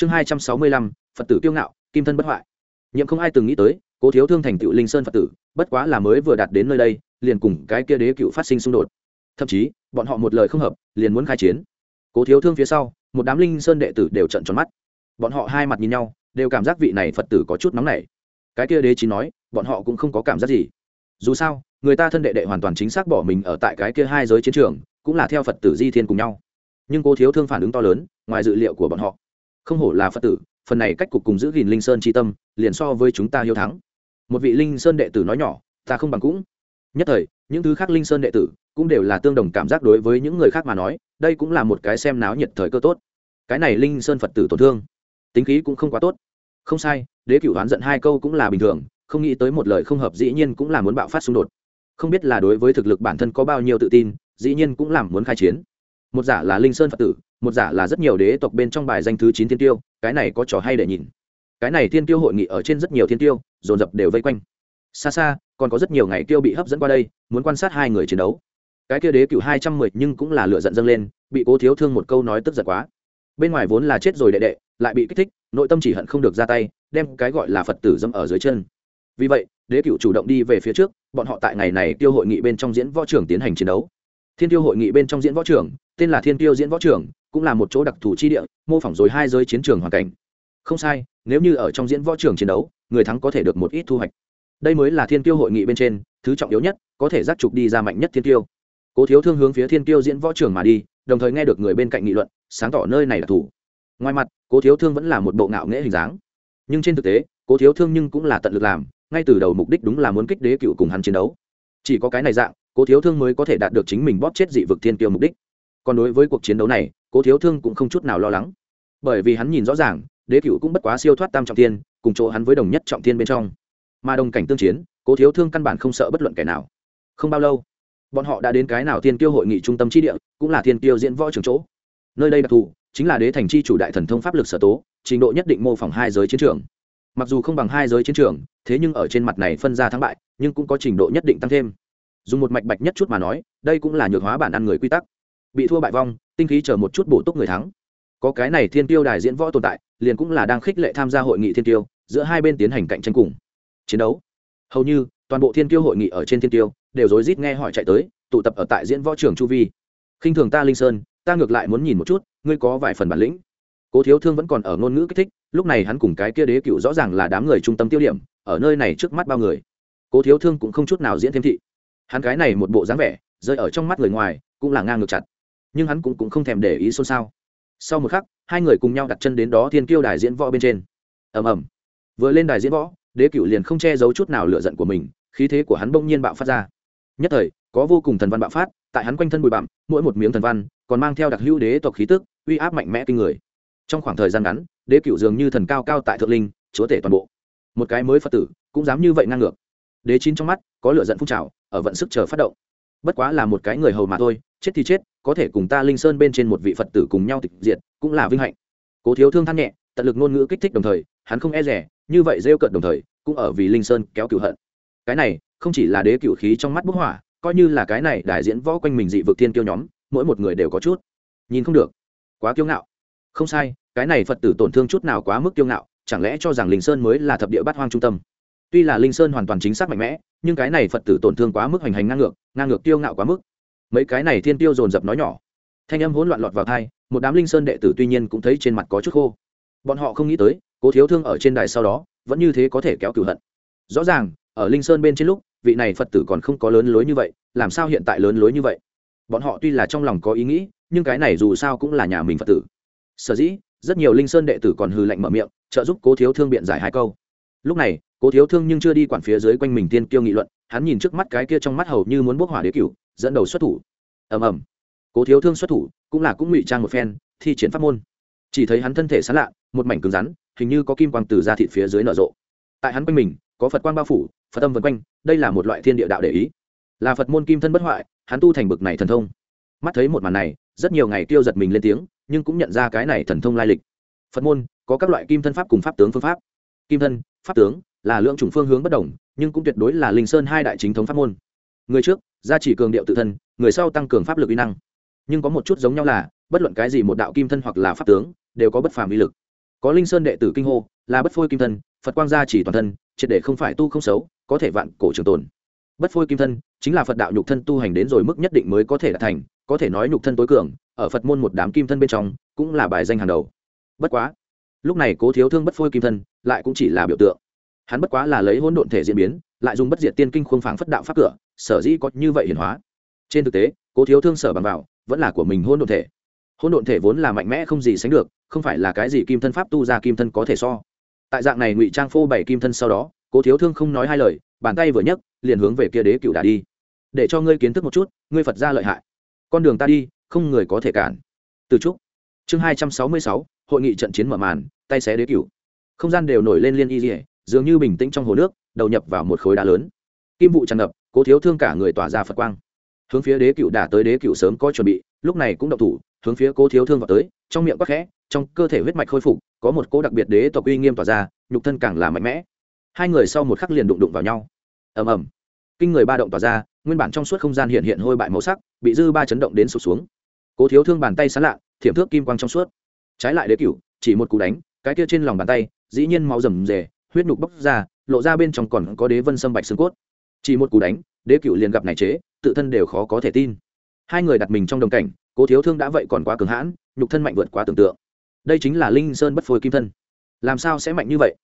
chương hai trăm sáu mươi lăm, phật tử kiêu ngạo, kim thân bất hoại. Nhiệm không ai từng nghĩ tới, cố thiếu thương thành tựu linh sơn phật tử, bất quá là mới vừa đạt đến nơi đây, liền cùng cái kia đế cựu phát sinh xung đột. Thậm chí, bọn họ một lời không hợp, liền muốn khai chiến. Cố thiếu thương phía sau, một đám linh sơn đệ tử đều trận tròn mắt. Bọn họ hai mặt nhìn nhau, đều cảm giác vị này phật tử có chút nóng nảy. Cái kia đế chỉ nói, bọn họ cũng không có cảm giác gì. Dù sao, người ta thân đệ đệ hoàn toàn chính xác bỏ mình ở tại cái kia hai giới chiến trường, cũng là theo phật tử di thiên cùng nhau. Nhưng cố thiếu thương phản ứng to lớn, ngoài dự liệu của bọn họ không hổ là phật tử, phần này cách cục cùng giữ gìn linh sơn tri tâm, liền so với chúng ta hiếu thắng. Một vị linh sơn đệ tử nói nhỏ, ta không bằng cũng. Nhất thời, những thứ khác linh sơn đệ tử cũng đều là tương đồng cảm giác đối với những người khác mà nói, đây cũng là một cái xem náo nhiệt thời cơ tốt. Cái này linh sơn phật tử tổn thương, tính khí cũng không quá tốt. Không sai, đế cửu đoán giận hai câu cũng là bình thường, không nghĩ tới một lời không hợp dĩ nhiên cũng là muốn bạo phát xung đột. Không biết là đối với thực lực bản thân có bao nhiêu tự tin, dĩ nhiên cũng làm muốn khai chiến. Một giả là linh sơn phật tử một giả là rất nhiều đế tộc bên trong bài danh thứ chín thiên tiêu, cái này có trò hay để nhìn. Cái này thiên tiêu hội nghị ở trên rất nhiều thiên tiêu, dồn dập đều vây quanh. Xa xa, còn có rất nhiều ngày tiêu bị hấp dẫn qua đây, muốn quan sát hai người chiến đấu. Cái kia đế cựu hai trăm mười nhưng cũng là lựa giận dâng lên, bị cố thiếu thương một câu nói tức giận quá. Bên ngoài vốn là chết rồi đệ đệ, lại bị kích thích, nội tâm chỉ hận không được ra tay, đem cái gọi là phật tử dâm ở dưới chân. Vì vậy, đế cựu chủ động đi về phía trước, bọn họ tại ngày này tiêu hội nghị bên trong diễn võ trưởng tiến hành chiến đấu. Thiên tiêu hội nghị bên trong diễn võ trưởng, tên là thiên tiêu diễn võ trưởng cũng là một chỗ đặc thù chi địa, mô phỏng rồi hai giới chiến trường hoàn cảnh. Không sai, nếu như ở trong diễn võ trường chiến đấu, người thắng có thể được một ít thu hoạch. Đây mới là thiên tiêu hội nghị bên trên, thứ trọng yếu nhất, có thể giác trục đi ra mạnh nhất thiên tiêu cố thiếu thương hướng phía thiên tiêu diễn võ trường mà đi, đồng thời nghe được người bên cạnh nghị luận, sáng tỏ nơi này là thủ. Ngoài mặt, cố thiếu thương vẫn là một bộ ngạo nghễ hình dáng. Nhưng trên thực tế, cố thiếu thương nhưng cũng là tận lực làm, ngay từ đầu mục đích đúng là muốn kích đế cựu cùng hắn chiến đấu. Chỉ có cái này dạng, cố thiếu thương mới có thể đạt được chính mình bóp chết dị vực thiên tiêu mục đích. Còn đối với cuộc chiến đấu này cố thiếu thương cũng không chút nào lo lắng. Bởi vì hắn nhìn rõ ràng, đế cựu cũng bất quá siêu thoát tam trọng thiên, cùng chỗ hắn với đồng nhất trọng thiên bên trong. Mà đồng cảnh tương chiến, cố thiếu thương căn bản không sợ bất luận kẻ nào. Không bao lâu, bọn họ đã đến cái nào thiên tiêu hội nghị trung tâm tri địa, cũng là thiên tiêu diễn võ trường chỗ. Nơi đây đặc thù, chính là đế thành chi chủ đại thần thông pháp lực sở tố, trình độ nhất định mô phỏng hai giới chiến trường. Mặc dù không bằng hai giới chiến trường, thế nhưng ở trên mặt này phân ra thắng bại, nhưng cũng có trình độ nhất định tăng thêm. Dùng một mạch bạch nhất chút mà nói, đây cũng là nhược hóa bản ăn người quy tắc bị thua bại vong, tinh khí chờ một chút bổ túc người thắng. Có cái này thiên tiêu đài diễn võ tồn tại, liền cũng là đang khích lệ tham gia hội nghị thiên tiêu giữa hai bên tiến hành cạnh tranh cùng chiến đấu. Hầu như, toàn bộ thiên tiêu hội nghị ở trên thiên tiêu đều rối rít nghe hỏi chạy tới, tụ tập ở tại diễn võ trường chu vi. Khinh thường ta linh sơn, ta ngược lại muốn nhìn một chút, ngươi có vài phần bản lĩnh. Cố thiếu thương vẫn còn ở ngôn ngữ kích thích, lúc này hắn cùng cái kia đế cựu rõ ràng là đám người trung tâm tiêu điểm, ở nơi này trước mắt bao người. Cố thiếu thương cũng không chút nào diễn thêm thị. Hắn cái này một bộ dáng vẻ, rơi ở trong mắt người ngoài, cũng là ngang ngược chặt nhưng hắn cũng, cũng không thèm để ý xôn xao. Sau một khắc hai người cùng nhau đặt chân đến đó thiên kiêu đài diễn võ bên trên. Ầm ầm. Vừa lên đài diễn võ đế cựu liền không che giấu chút nào lựa giận của mình khí thế của hắn bỗng nhiên bạo phát ra. Nhất thời có vô cùng thần văn bạo phát tại hắn quanh thân bụi bặm mỗi một miếng thần văn còn mang theo đặc hữu đế tộc khí tức uy áp mạnh mẽ kinh người. Trong khoảng thời gian ngắn đế cựu dường như thần cao cao tại thượng linh chúa tể toàn bộ. Một cái mới phật tử cũng dám như vậy ngang ngược. Đế chín trong mắt có lửa giận phun trào ở vận sức chờ phát động. Bất quá là một cái người hầu mà thôi chết thì chết có thể cùng ta linh sơn bên trên một vị phật tử cùng nhau tịch diệt, cũng là vinh hạnh. Cố thiếu thương than nhẹ, tận lực ngôn ngữ kích thích đồng thời, hắn không e rẻ, như vậy rêu cận đồng thời, cũng ở vì linh sơn kéo cựu hận. Cái này, không chỉ là đế cựu khí trong mắt bức hỏa, coi như là cái này đại diễn võ quanh mình dị vực thiên kiêu nhóm, mỗi một người đều có chút. Nhìn không được. Quá kiêu ngạo. Không sai, cái này phật tử tổn thương chút nào quá mức kiêu ngạo, chẳng lẽ cho rằng linh sơn mới là thập địa bát hoang trung tâm? Tuy là linh sơn hoàn toàn chính xác mạnh mẽ, nhưng cái này phật tử tổn thương quá mức hành hành ngang ngược ngang ngược tiêu ngạo quá mức mấy cái này thiên tiêu dồn dập nói nhỏ. Thanh âm hỗn loạn lọt vào thai một đám linh sơn đệ tử tuy nhiên cũng thấy trên mặt có chút khô. Bọn họ không nghĩ tới, cố thiếu thương ở trên đài sau đó, vẫn như thế có thể kéo cửu hận. Rõ ràng, ở linh sơn bên trên lúc, vị này phật tử còn không có lớn lối như vậy, làm sao hiện tại lớn lối như vậy? Bọn họ tuy là trong lòng có ý nghĩ, nhưng cái này dù sao cũng là nhà mình phật tử. Sở dĩ, rất nhiều linh sơn đệ tử còn hư lạnh mở miệng, trợ giúp cố thiếu thương biện giải hai câu. Lúc này, cố thiếu thương nhưng chưa đi quản phía dưới quanh mình tiên kiêu nghị luận, hắn nhìn trước mắt cái kia trong mắt hầu như muốn bốc hỏa đế cửu dẫn đầu xuất thủ. Ầm ầm. Cố thiếu thương xuất thủ, cũng là cũng ngụy trang một phen, thi triển pháp môn. Chỉ thấy hắn thân thể sán lạ, một mảnh cứng rắn, hình như có kim quang từ ra thịt phía dưới nở rộ. Tại hắn quanh mình, có phật quang bao phủ, phật tâm vân quanh, đây là một loại thiên địa đạo để ý. Là phật môn kim thân bất hoại, hắn tu thành bực này thần thông. Mắt thấy một màn này, rất nhiều ngày tiêu giật mình lên tiếng, nhưng cũng nhận ra cái này thần thông lai lịch. Phật môn, có các loại kim thân pháp cùng pháp tướng phương pháp. Kim thân, pháp tướng, là lượng chủng phương hướng bất đồng, nhưng cũng tuyệt đối là linh sơn hai đại chính thống pháp môn. Người trước gia chỉ cường điệu tự thân, người sau tăng cường pháp lực uy năng. Nhưng có một chút giống nhau là, bất luận cái gì một đạo kim thân hoặc là pháp tướng, đều có bất phàm uy lực. Có linh sơn đệ tử kinh hô, là bất phôi kim thân, phật quang gia chỉ toàn thân, triệt để không phải tu không xấu, có thể vạn cổ trường tồn. Bất phôi kim thân, chính là phật đạo nhục thân tu hành đến rồi mức nhất định mới có thể đạt thành, có thể nói nhục thân tối cường, ở phật môn một đám kim thân bên trong, cũng là bài danh hàng đầu. Bất quá, lúc này cố thiếu thương bất phôi kim thân, lại cũng chỉ là biểu tượng. Hắn bất quá là lấy hỗn độn thể diễn biến lại dùng bất diệt tiên kinh khuôn phảng phất đạo pháp cửa, sở dĩ có như vậy hiển hóa. Trên thực tế, cố thiếu thương sở bằng vào, vẫn là của mình hôn độn thể. Hỗn độn thể vốn là mạnh mẽ không gì sánh được, không phải là cái gì kim thân pháp tu ra kim thân có thể so. Tại dạng này ngụy trang phô bày kim thân sau đó, cố thiếu thương không nói hai lời, bàn tay vừa nhấc, liền hướng về kia đế cựu đà đi. Để cho ngươi kiến thức một chút, ngươi phật ra lợi hại. Con đường ta đi, không người có thể cản. Từ trúc chương hai trăm sáu mươi sáu, hội nghị trận chiến mở màn, tay xé đế cựu. Không gian đều nổi lên liên y dỉa dường như bình tĩnh trong hồ nước đầu nhập vào một khối đá lớn. Kim vụ tràn ngập, cố thiếu thương cả người tỏa ra phật quang. Hướng phía đế cựu đả tới đế cựu sớm có chuẩn bị, lúc này cũng động thủ, hướng phía cố thiếu thương vào tới, trong miệng quắc khẽ, trong cơ thể huyết mạch khôi phục, có một cố đặc biệt đế tộc uy nghiêm tỏa ra, nhục thân càng là mạnh mẽ. Hai người sau một khắc liền đụng đụng vào nhau. Ầm ầm. Kinh người ba động tỏa ra, nguyên bản trong suốt không gian hiện hiện hôi bại màu sắc, bị dư ba chấn động đến sụp xuống. Cố thiếu thương bàn tay sán lạ, thiểm thước kim quang trong suốt. Trái lại đế cựu, chỉ một cú đánh, cái kia trên lòng bàn tay, dĩ nhiên máu rầm rề, huyết nhục bốc ra lộ ra bên trong còn có đế vân sâm bạch xương cốt. Chỉ một cú đánh, đế cựu liền gặp này chế, tự thân đều khó có thể tin. Hai người đặt mình trong đồng cảnh, cố thiếu thương đã vậy còn quá cường hãn, nhục thân mạnh vượt quá tưởng tượng. Đây chính là linh sơn bất phôi kim thân. Làm sao sẽ mạnh như vậy?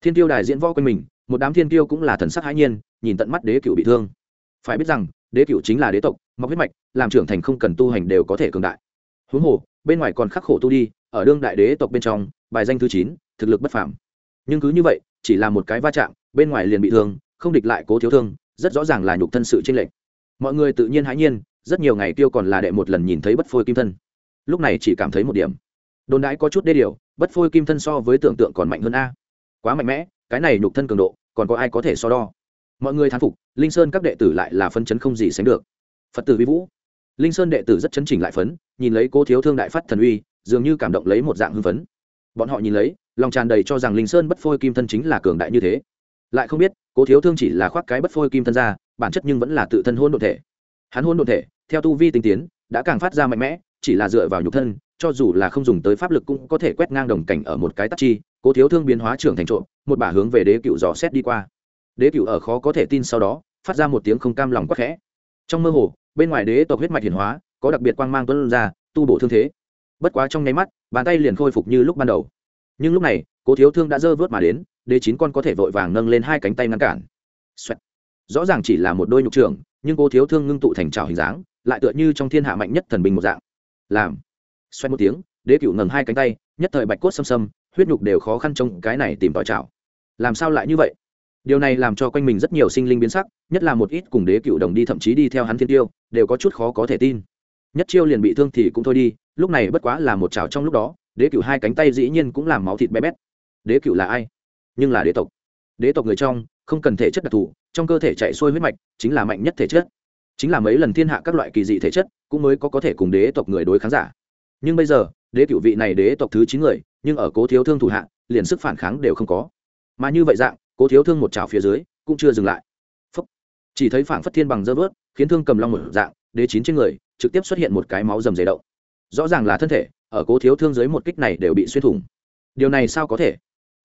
Thiên tiêu đài diễn võ quanh mình, một đám thiên tiêu cũng là thần sắc hãi nhiên, nhìn tận mắt đế cựu bị thương. Phải biết rằng, đế cựu chính là đế tộc mọc huyết mạch, làm trưởng thành không cần tu hành đều có thể cường đại. Huống hồ, bên ngoài còn khắc khổ tu đi, ở đương đại đế tộc bên trong, bài danh thứ chín, thực lực bất phàm. Nhưng cứ như vậy chỉ là một cái va chạm, bên ngoài liền bị thương, không địch lại cố thiếu thương, rất rõ ràng là nhục thân sự tranh lệch. Mọi người tự nhiên hãi nhiên, rất nhiều ngày tiêu còn là đệ một lần nhìn thấy bất phôi kim thân. Lúc này chỉ cảm thấy một điểm. Đồn đãi có chút đê điều, bất phôi kim thân so với tưởng tượng còn mạnh hơn a. Quá mạnh mẽ, cái này nhục thân cường độ, còn có ai có thể so đo? Mọi người thán phục, linh sơn các đệ tử lại là phân chấn không gì sánh được. Phật tử vi vũ. Linh sơn đệ tử rất chấn chỉnh lại phấn, nhìn lấy cô thiếu thương đại phát thần uy, dường như cảm động lấy một dạng hưng phấn. Bọn họ nhìn lấy lòng tràn đầy cho rằng linh sơn bất phôi kim thân chính là cường đại như thế. Lại không biết, cố thiếu thương chỉ là khoác cái bất phôi kim thân ra, bản chất nhưng vẫn là tự thân hôn đ ộ thể. Hắn hôn đ ộ thể, theo tu vi tinh tiến, đã càng phát ra mạnh mẽ, chỉ là dựa vào nhục thân, cho dù là không dùng tới pháp lực cũng có thể quét ngang đồng cảnh ở một cái tắc chi, cố thiếu thương biến hóa trưởng thành trộm, một bả hướng về đế cựu dò xét đi qua. Đế cựu ở khó có thể tin sau đó, phát ra một tiếng không cam lòng quắc khẽ. Trong mơ hồ, bên ngoài đế tộc huyết mạch hiển hóa, có đặc biệt quang mang tuân ra, tu bổ thương thế. Bất quá trong nháy mắt, bàn tay liền khôi phục như lúc ban đầu nhưng lúc này, cố thiếu thương đã dơ vớt mà đến, đế chín con có thể vội vàng nâng lên hai cánh tay ngăn cản、Xoẹt. rõ ràng chỉ là một đôi nhục trường nhưng cố thiếu thương ngưng tụ thành trào hình dáng, lại tựa như trong thiên hạ mạnh nhất thần bình một dạng. Làm. Xoay một tiếng, đế cựu ngầm hai cánh tay, nhất thời bạch cốt xâm xâm, huyết nhục đều khó khăn trong cái này tìm tòi trào làm sao lại như vậy? Điều này làm cho quanh mình rất nhiều sinh linh biến sắc, nhất là một ít cùng đế cựu đồng đi thậm chí đi theo hắn thiên tiêu, đều có chút khó có thể tin. Nhất chiêu liền bị thương thì cũng thôi đi, lúc này bất quá là một trào trong lúc đó đế cựu hai cánh tay dĩ nhiên cũng làm máu thịt bé bét. Đế cựu là ai? Nhưng là đế tộc. Đế tộc người trong, không cần thể chất đặc thù, trong cơ thể chạy xuôi huyết mạch, chính là mạnh nhất thể chất. Chính là mấy lần thiên hạ các loại kỳ dị thể chất cũng mới có có thể cùng đế tộc người đối kháng giả. Nhưng bây giờ, đế cựu vị này đế tộc thứ chín người, nhưng ở cố thiếu thương thủ hạ, liền sức phản kháng đều không có. Mà như vậy dạng, cố thiếu thương một trào phía dưới, cũng chưa dừng lại. Phúc. chỉ thấy phảng phất thiên bằng dơ vớt, khiến thương cầm long một dạng, đế chín trên người, trực tiếp xuất hiện một cái máu rầm dày động rõ ràng là thân thể ở cố thiếu thương dưới một kích này đều bị xuyên thủng. Điều này sao có thể?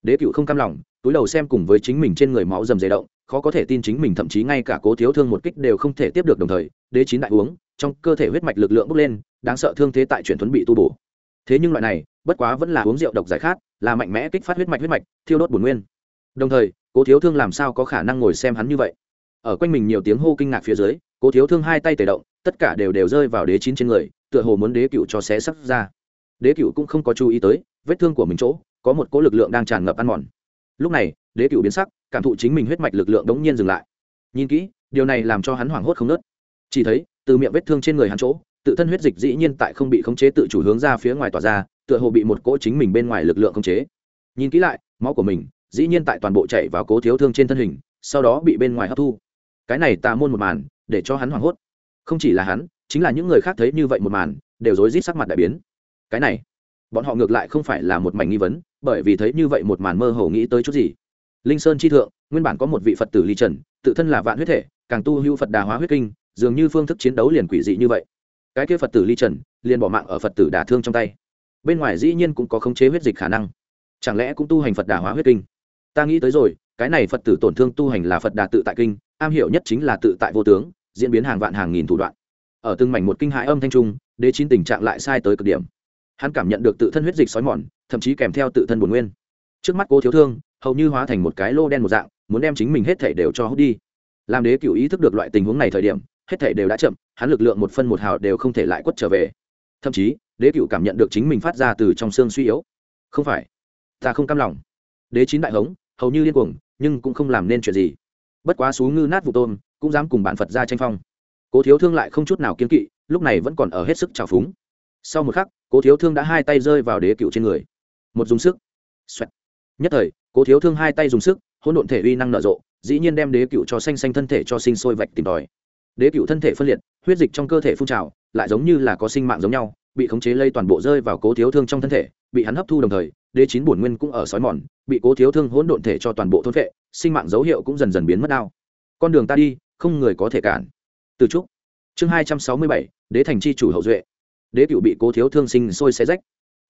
Đế cựu không cam lòng, túi đầu xem cùng với chính mình trên người máu dầm dày động, khó có thể tin chính mình thậm chí ngay cả cố thiếu thương một kích đều không thể tiếp được đồng thời, đế chín đại uống, trong cơ thể huyết mạch lực lượng bốc lên, đáng sợ thương thế tại chuyển thuấn bị tu bổ. Thế nhưng loại này, bất quá vẫn là uống rượu độc giải khát, là mạnh mẽ kích phát huyết mạch huyết mạch, thiêu đốt bổn nguyên. Đồng thời, cố thiếu thương làm sao có khả năng ngồi xem hắn như vậy? Ở quanh mình nhiều tiếng hô kinh ngạc phía dưới, cố thiếu thương hai tay tề động, tất cả đều đều rơi vào đế chín trên người, tựa hồ muốn đế cựu cho xé sắc ra đế cựu cũng không có chú ý tới, vết thương của mình chỗ, có một cỗ lực lượng đang tràn ngập ăn mòn. Lúc này, đế cựu biến sắc, cảm thụ chính mình huyết mạch lực lượng đống nhiên dừng lại. Nhìn kỹ, điều này làm cho hắn hoảng hốt không nớt. Chỉ thấy, từ miệng vết thương trên người hắn chỗ, tự thân huyết dịch dĩ nhiên tại không bị khống chế tự chủ hướng ra phía ngoài tỏa ra, tựa hồ bị một cỗ chính mình bên ngoài lực lượng khống chế. Nhìn kỹ lại, máu của mình dĩ nhiên tại toàn bộ chạy vào cố thiếu thương trên thân hình, sau đó bị bên ngoài hấp thu. Cái này tà môn một màn, để cho hắn hoảng hốt. Không chỉ là hắn, chính là những người khác thấy như vậy một màn, đều rối rít sắc mặt đại biến cái này, bọn họ ngược lại không phải là một mảnh nghi vấn, bởi vì thấy như vậy một màn mơ hồ nghĩ tới chút gì. Linh sơn chi thượng, nguyên bản có một vị phật tử ly trần, tự thân là vạn huyết thể, càng tu hưu phật đà hóa huyết kinh, dường như phương thức chiến đấu liền quỷ dị như vậy. Cái kia phật tử ly trần, liền bỏ mạng ở phật tử đả thương trong tay. Bên ngoài dĩ nhiên cũng có khống chế huyết dịch khả năng. Chẳng lẽ cũng tu hành phật đà hóa huyết kinh? Ta nghĩ tới rồi, cái này phật tử tổn thương tu hành là phật đà tự tại kinh, am hiểu nhất chính là tự tại vô tướng, diễn biến hàng vạn hàng nghìn thủ đoạn. Ở từng mảnh một kinh hãi âm thanh trung, đế chín tình trạng lại sai tới cực điểm hắn cảm nhận được tự thân huyết dịch sói mòn, thậm chí kèm theo tự thân bồn nguyên. Trước mắt cô thiếu thương, hầu như hóa thành một cái lô đen một dạng, muốn đem chính mình hết thể đều cho hút đi. Làm đế cựu ý thức được loại tình huống này thời điểm, hết thể đều đã chậm, hắn lực lượng một phân một hào đều không thể lại quất trở về. Thậm chí, đế cựu cảm nhận được chính mình phát ra từ trong xương suy yếu. Không phải, ta không cam lòng. Đế chín đại hống, hầu như điên cuồng, nhưng cũng không làm nên chuyện gì. Bất quá xú ngư nát vụ tôm, cũng dám cùng bản phật ra tranh phong. Cố thiếu thương lại không chút nào kiên kỵ, lúc này vẫn còn ở hết sức trào phúng. Sau một khắc cố thiếu thương đã hai tay rơi vào đế cựu trên người. Một dùng sức. Xoẹt. nhất thời, cố thiếu thương hai tay dùng sức, hỗn độn thể uy năng nở rộ, dĩ nhiên đem đế cựu cho xanh xanh thân thể cho sinh sôi vạch tìm tòi. Đế cựu thân thể phân liệt, huyết dịch trong cơ thể phun trào, lại giống như là có sinh mạng giống nhau, bị khống chế lây toàn bộ rơi vào cố thiếu thương trong thân thể, bị hắn hấp thu đồng thời, đế chín bổn nguyên cũng ở sói mòn, bị cố thiếu thương hỗn độn thể cho toàn bộ thôn vệ, sinh mạng dấu hiệu cũng dần dần biến mất đau con đường ta đi, không người có thể cản. Từ trúc. Chương hai trăm sáu mươi bảy, đế thành chi chủ hậu duệ đế cựu bị cố thiếu thương sinh sôi xé rách.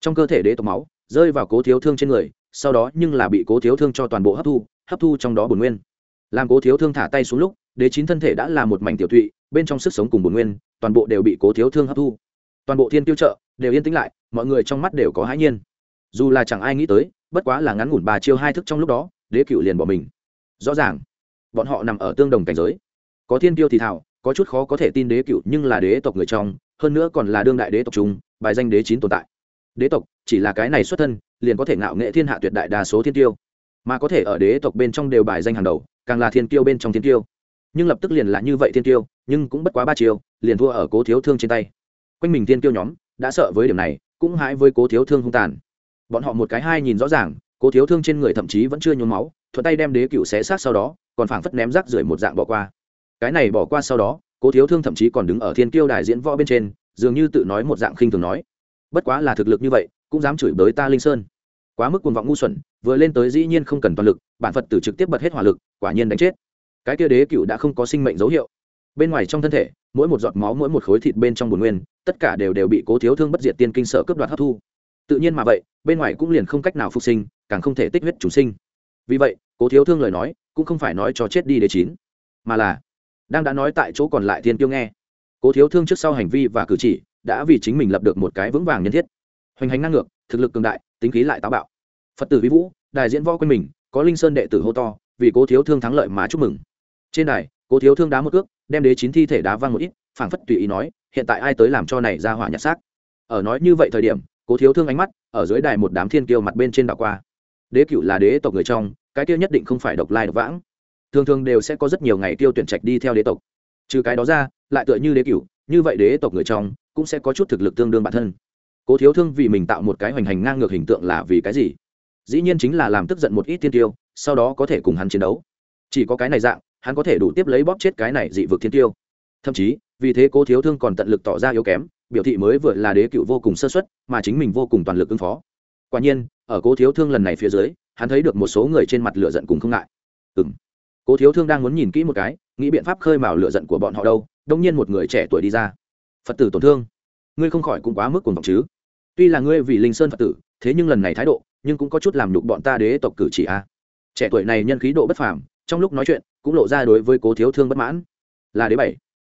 Trong cơ thể đế tộc máu rơi vào cố thiếu thương trên người, sau đó nhưng là bị cố thiếu thương cho toàn bộ hấp thu hấp thu trong đó bổn nguyên. Làm cố thiếu thương thả tay xuống lúc, đế chín thân thể đã là một mảnh tiểu thụy, bên trong sức sống cùng bổn nguyên, toàn bộ đều bị cố thiếu thương hấp thu. Toàn bộ thiên tiêu trợ đều yên tĩnh lại, mọi người trong mắt đều có hãi nhiên. Dù là chẳng ai nghĩ tới, bất quá là ngắn ngủn bà chiêu hai thức trong lúc đó, đế cựu liền bỏ mình. Rõ ràng, bọn họ nằm ở tương đồng cảnh giới. Có thiên tiêu thì thảo, có chút khó có thể tin đế cựu nhưng là đế tộc người trong hơn nữa còn là đương đại đế tộc trung bài danh đế chín tồn tại. Đế tộc, chỉ là cái này xuất thân, liền có thể ngạo nghệ thiên hạ tuyệt đại đa số thiên tiêu. Mà có thể ở đế tộc bên trong đều bài danh hàng đầu, càng là thiên tiêu bên trong thiên tiêu nhưng lập tức liền là như vậy thiên tiêu nhưng cũng bất quá ba chiều liền thua ở cố thiếu thương trên tay. Quanh mình thiên tiêu nhóm, đã sợ với điểm này, cũng hãi với cố thiếu thương hung tàn. Bọn họ một cái hai nhìn rõ ràng, cố thiếu thương trên người thậm chí vẫn chưa nhuốm máu, thuận tay đem đế cựu xé xác sau đó, còn phảng phất ném rác rưởi một dạng bỏ qua. Cái này bỏ qua sau đó cố thiếu thương thậm chí còn đứng ở thiên kiêu đài diễn võ bên trên, dường như tự nói một dạng khinh thường nói. Bất quá là thực lực như vậy, cũng dám chửi bới ta linh sơn. Quá mức cuồng vọng ngu xuẩn, vừa lên tới dĩ nhiên không cần toàn lực, bản phật tử trực tiếp bật hết hỏa lực, quả nhiên đánh chết. Cái kia đế cựu đã không có sinh mệnh dấu hiệu. Bên ngoài trong thân thể, mỗi một giọt máu, mỗi một khối thịt bên trong bồn nguyên, tất cả đều đều bị cố thiếu thương bất diệt tiên kinh sợ cướp đoạt hấp thu. Tự nhiên mà vậy, bên ngoài cũng liền không cách nào phục sinh, càng không thể tích huyết chủ sinh. Vì vậy, cố thiếu thương lời nói, cũng không phải nói cho chết đi đế chín, mà là đang đã nói tại chỗ còn lại thiên tiêu nghe. Cố thiếu thương trước sau hành vi và cử chỉ đã vì chính mình lập được một cái vững vàng nhân thiết. Hoành hành năng ngược, thực lực cường đại, tính khí lại táo bạo. Phật tử vi vũ đại diễn võ quanh mình, có linh sơn đệ tử hô to, vì cố thiếu thương thắng lợi mà chúc mừng. Trên đài, cố thiếu thương đá một ước đem đế chín thi thể đá văng một ít, phảng phất tùy ý nói, hiện tại ai tới làm cho này ra hỏa nhặt xác. Ở nói như vậy thời điểm, cố thiếu thương ánh mắt ở dưới đài một đám thiên kiêu mặt bên trên đảo qua. Đế cựu là đế tộc người trong, cái kia nhất định không phải độc lai độc vãng thường thường đều sẽ có rất nhiều ngày tiêu tuyển trạch đi theo đế tộc. Trừ cái đó ra lại tựa như đế cửu, như vậy đế tộc người trong cũng sẽ có chút thực lực tương đương bản thân. Cố thiếu thương vì mình tạo một cái hoành hành ngang ngược hình tượng là vì cái gì? Dĩ nhiên chính là làm tức giận một ít tiên tiêu sau đó có thể cùng hắn chiến đấu. Chỉ có cái này dạng hắn có thể đủ tiếp lấy bóp chết cái này dị vực thiên tiêu. Thậm chí vì thế cố thiếu thương còn tận lực tỏ ra yếu kém biểu thị mới vừa là đế cựu vô cùng sơ xuất mà chính mình vô cùng toàn lực ứng phó. Quả nhiên ở cố thiếu thương lần này phía dưới hắn thấy được một số người trên mặt lửa giận cùng không ngại. Ừ cố thiếu thương đang muốn nhìn kỹ một cái, nghĩ biện pháp khơi mào lửa giận của bọn họ đâu, đông nhiên một người trẻ tuổi đi ra. Phật tử tổn thương. Ngươi không khỏi cũng quá mức cuồng vọng chứ. Tuy là ngươi vì linh sơn phật tử, thế nhưng lần này thái độ, nhưng cũng có chút làm nhục bọn ta đế tộc cử chỉ a. Trẻ tuổi này nhân khí độ bất phàm, trong lúc nói chuyện, cũng lộ ra đối với cố thiếu thương bất mãn. Là đế bảy.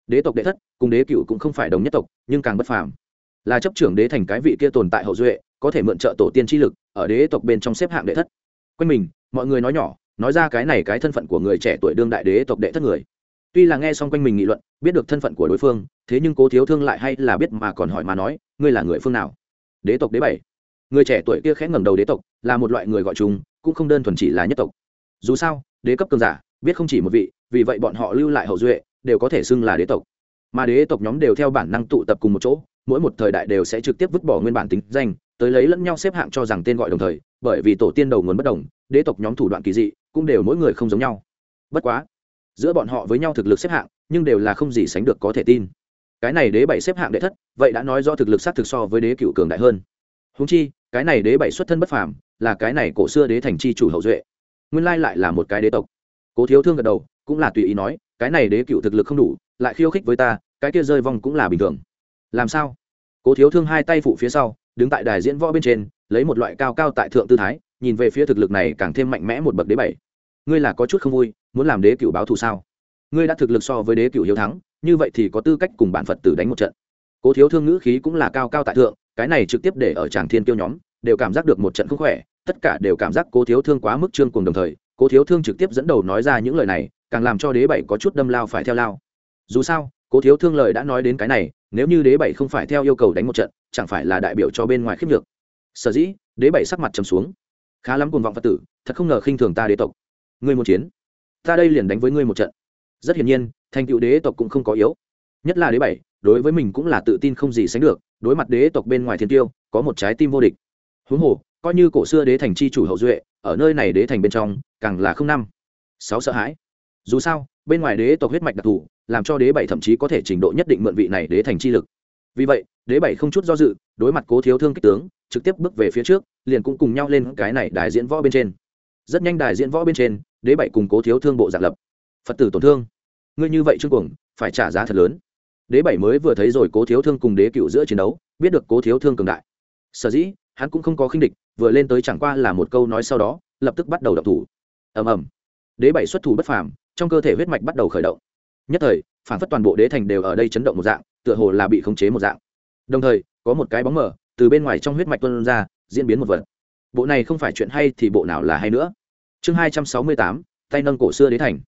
Đế tộc đệ thất, cùng đế cựu cũng không phải đồng nhất tộc, nhưng càng bất phàm. Là chấp trưởng đế thành cái vị kia tồn tại hậu duệ, có thể mượn trợ tổ tiên tri lực, ở đế tộc bên trong xếp hạng đệ thất. Quanh mình, mọi người nói nhỏ nói ra cái này cái thân phận của người trẻ tuổi đương đại đế tộc đệ thất người. Tuy là nghe xong quanh mình nghị luận, biết được thân phận của đối phương, thế nhưng cố thiếu thương lại hay là biết mà còn hỏi mà nói, ngươi là người phương nào? Đế tộc đế bảy. Người trẻ tuổi kia khẽ ngẩng đầu đế tộc, là một loại người gọi chúng, cũng không đơn thuần chỉ là nhất tộc. Dù sao, đế cấp cường giả, biết không chỉ một vị, vì vậy bọn họ lưu lại hậu duệ, đều có thể xưng là đế tộc. Mà đế tộc nhóm đều theo bản năng tụ tập cùng một chỗ, mỗi một thời đại đều sẽ trực tiếp vứt bỏ nguyên bản tính danh tới lấy lẫn nhau xếp hạng cho rằng tên gọi đồng thời, bởi vì tổ tiên đầu nguồn bất đồng, đế tộc nhóm thủ đoạn kỳ dị, cũng đều mỗi người không giống nhau. Bất quá, giữa bọn họ với nhau thực lực xếp hạng, nhưng đều là không gì sánh được có thể tin. Cái này đế bảy xếp hạng đệ thất, vậy đã nói do thực lực sát thực so với đế cựu cường đại hơn. Húng chi, cái này đế bảy xuất thân bất phàm, là cái này cổ xưa đế thành chi chủ hậu duệ. Nguyên lai lại là một cái đế tộc. Cố thiếu thương gật đầu, cũng là tùy ý nói, cái này đế cựu thực lực không đủ, lại khiêu khích với ta, cái kia rơi vong cũng là bình thường. Làm sao? Cố thiếu thương hai tay phụ phía sau đứng tại đài diễn võ bên trên, lấy một loại cao cao tại thượng tư thái, nhìn về phía thực lực này càng thêm mạnh mẽ một bậc đế bảy. Ngươi là có chút không vui, muốn làm đế cựu báo thù sao? Ngươi đã thực lực so với đế cựu hiếu thắng, như vậy thì có tư cách cùng bản phật tử đánh một trận. Cố thiếu thương ngữ khí cũng là cao cao tại thượng, cái này trực tiếp để ở tràng thiên tiêu nhóm, đều cảm giác được một trận không khỏe, tất cả đều cảm giác cố thiếu thương quá mức trương cùng đồng thời, cố thiếu thương trực tiếp dẫn đầu nói ra những lời này, càng làm cho đế bảy có chút đâm lao phải theo lao. Dù sao, cố thiếu thương lời đã nói đến cái này, nếu như đế bảy không phải theo yêu cầu đánh một trận chẳng phải là đại biểu cho bên ngoài khiếp nhược. Sở dĩ, đế bảy sắc mặt trầm xuống. Khá lắm cuồng vọng phật tử, thật không ngờ khinh thường ta đế tộc. Ngươi một chiến, ta đây liền đánh với ngươi một trận. Rất hiển nhiên, thành tựu đế tộc cũng không có yếu. Nhất là đế bảy, đối với mình cũng là tự tin không gì sánh được, đối mặt đế tộc bên ngoài thiên tiêu, có một trái tim vô địch. Huống hồ, coi như cổ xưa đế thành chi chủ hậu duệ, ở nơi này đế thành bên trong, càng là không năm, sáu sợ hãi. Dù sao, bên ngoài đế tộc huyết mạch đặc thù, làm cho đế bảy thậm chí có thể trình độ nhất định mượn vị này đế thành chi lực vì vậy, đế bảy không chút do dự, đối mặt cố thiếu thương kích tướng, trực tiếp bước về phía trước, liền cũng cùng nhau lên cái này đài diễn võ bên trên. Rất nhanh đài diễn võ bên trên, đế bảy cùng cố thiếu thương bộ dạng lập. Phật tử tổn thương. Ngươi như vậy trương cuồng, phải trả giá thật lớn. Đế bảy mới vừa thấy rồi cố thiếu thương cùng đế cựu giữa chiến đấu, biết được cố thiếu thương cường đại. Sở dĩ, hắn cũng không có khinh địch, vừa lên tới chẳng qua là một câu nói sau đó, lập tức bắt đầu đập thủ. Ầm ầm. Đế bảy xuất thủ bất phàm, trong cơ thể huyết mạch bắt đầu khởi động. Nhất thời, phản phất toàn bộ đế thành đều ở đây chấn động một dạng tựa hồ là bị khống chế một dạng. Đồng thời, có một cái bóng mở từ bên ngoài trong huyết mạch tuân ra, diễn biến một vật. Bộ này không phải chuyện hay thì bộ nào là hay nữa. Chương hai trăm sáu mươi tám, tay nâng cổ xưa đế thành.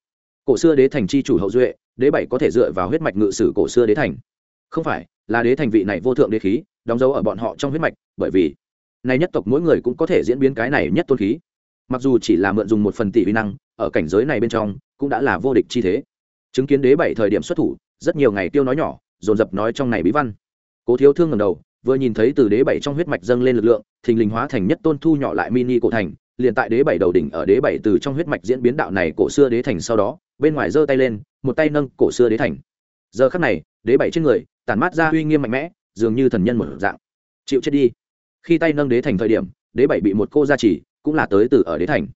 Cổ xưa đế thành chi chủ hậu duệ, đế bảy có thể dựa vào huyết mạch ngự sử cổ xưa đế thành. Không phải, là đế thành vị này vô thượng đế khí, đóng dấu ở bọn họ trong huyết mạch, bởi vì này nhất tộc mỗi người cũng có thể diễn biến cái này nhất tôn khí. Mặc dù chỉ là mượn dùng một phần tỷ vi năng, ở cảnh giới này bên trong cũng đã là vô địch chi thế. Chứng kiến đế bảy thời điểm xuất thủ, rất nhiều ngày tiêu nói nhỏ dồn dập nói trong này bí văn. Cố thiếu thương ngầm đầu, vừa nhìn thấy từ đế bảy trong huyết mạch dâng lên lực lượng, thình lình hóa thành nhất tôn thu nhỏ lại mini cổ thành, liền tại đế bảy đầu đỉnh ở đế bảy từ trong huyết mạch diễn biến đạo này cổ xưa đế thành sau đó, bên ngoài giơ tay lên, một tay nâng cổ xưa đế thành. Giờ khắc này, đế bảy trên người, tản mát ra uy nghiêm mạnh mẽ, dường như thần nhân một dạng. Chịu chết đi. Khi tay nâng đế thành thời điểm, đế bảy bị một cô gia trì, cũng là tới từ ở đế thành.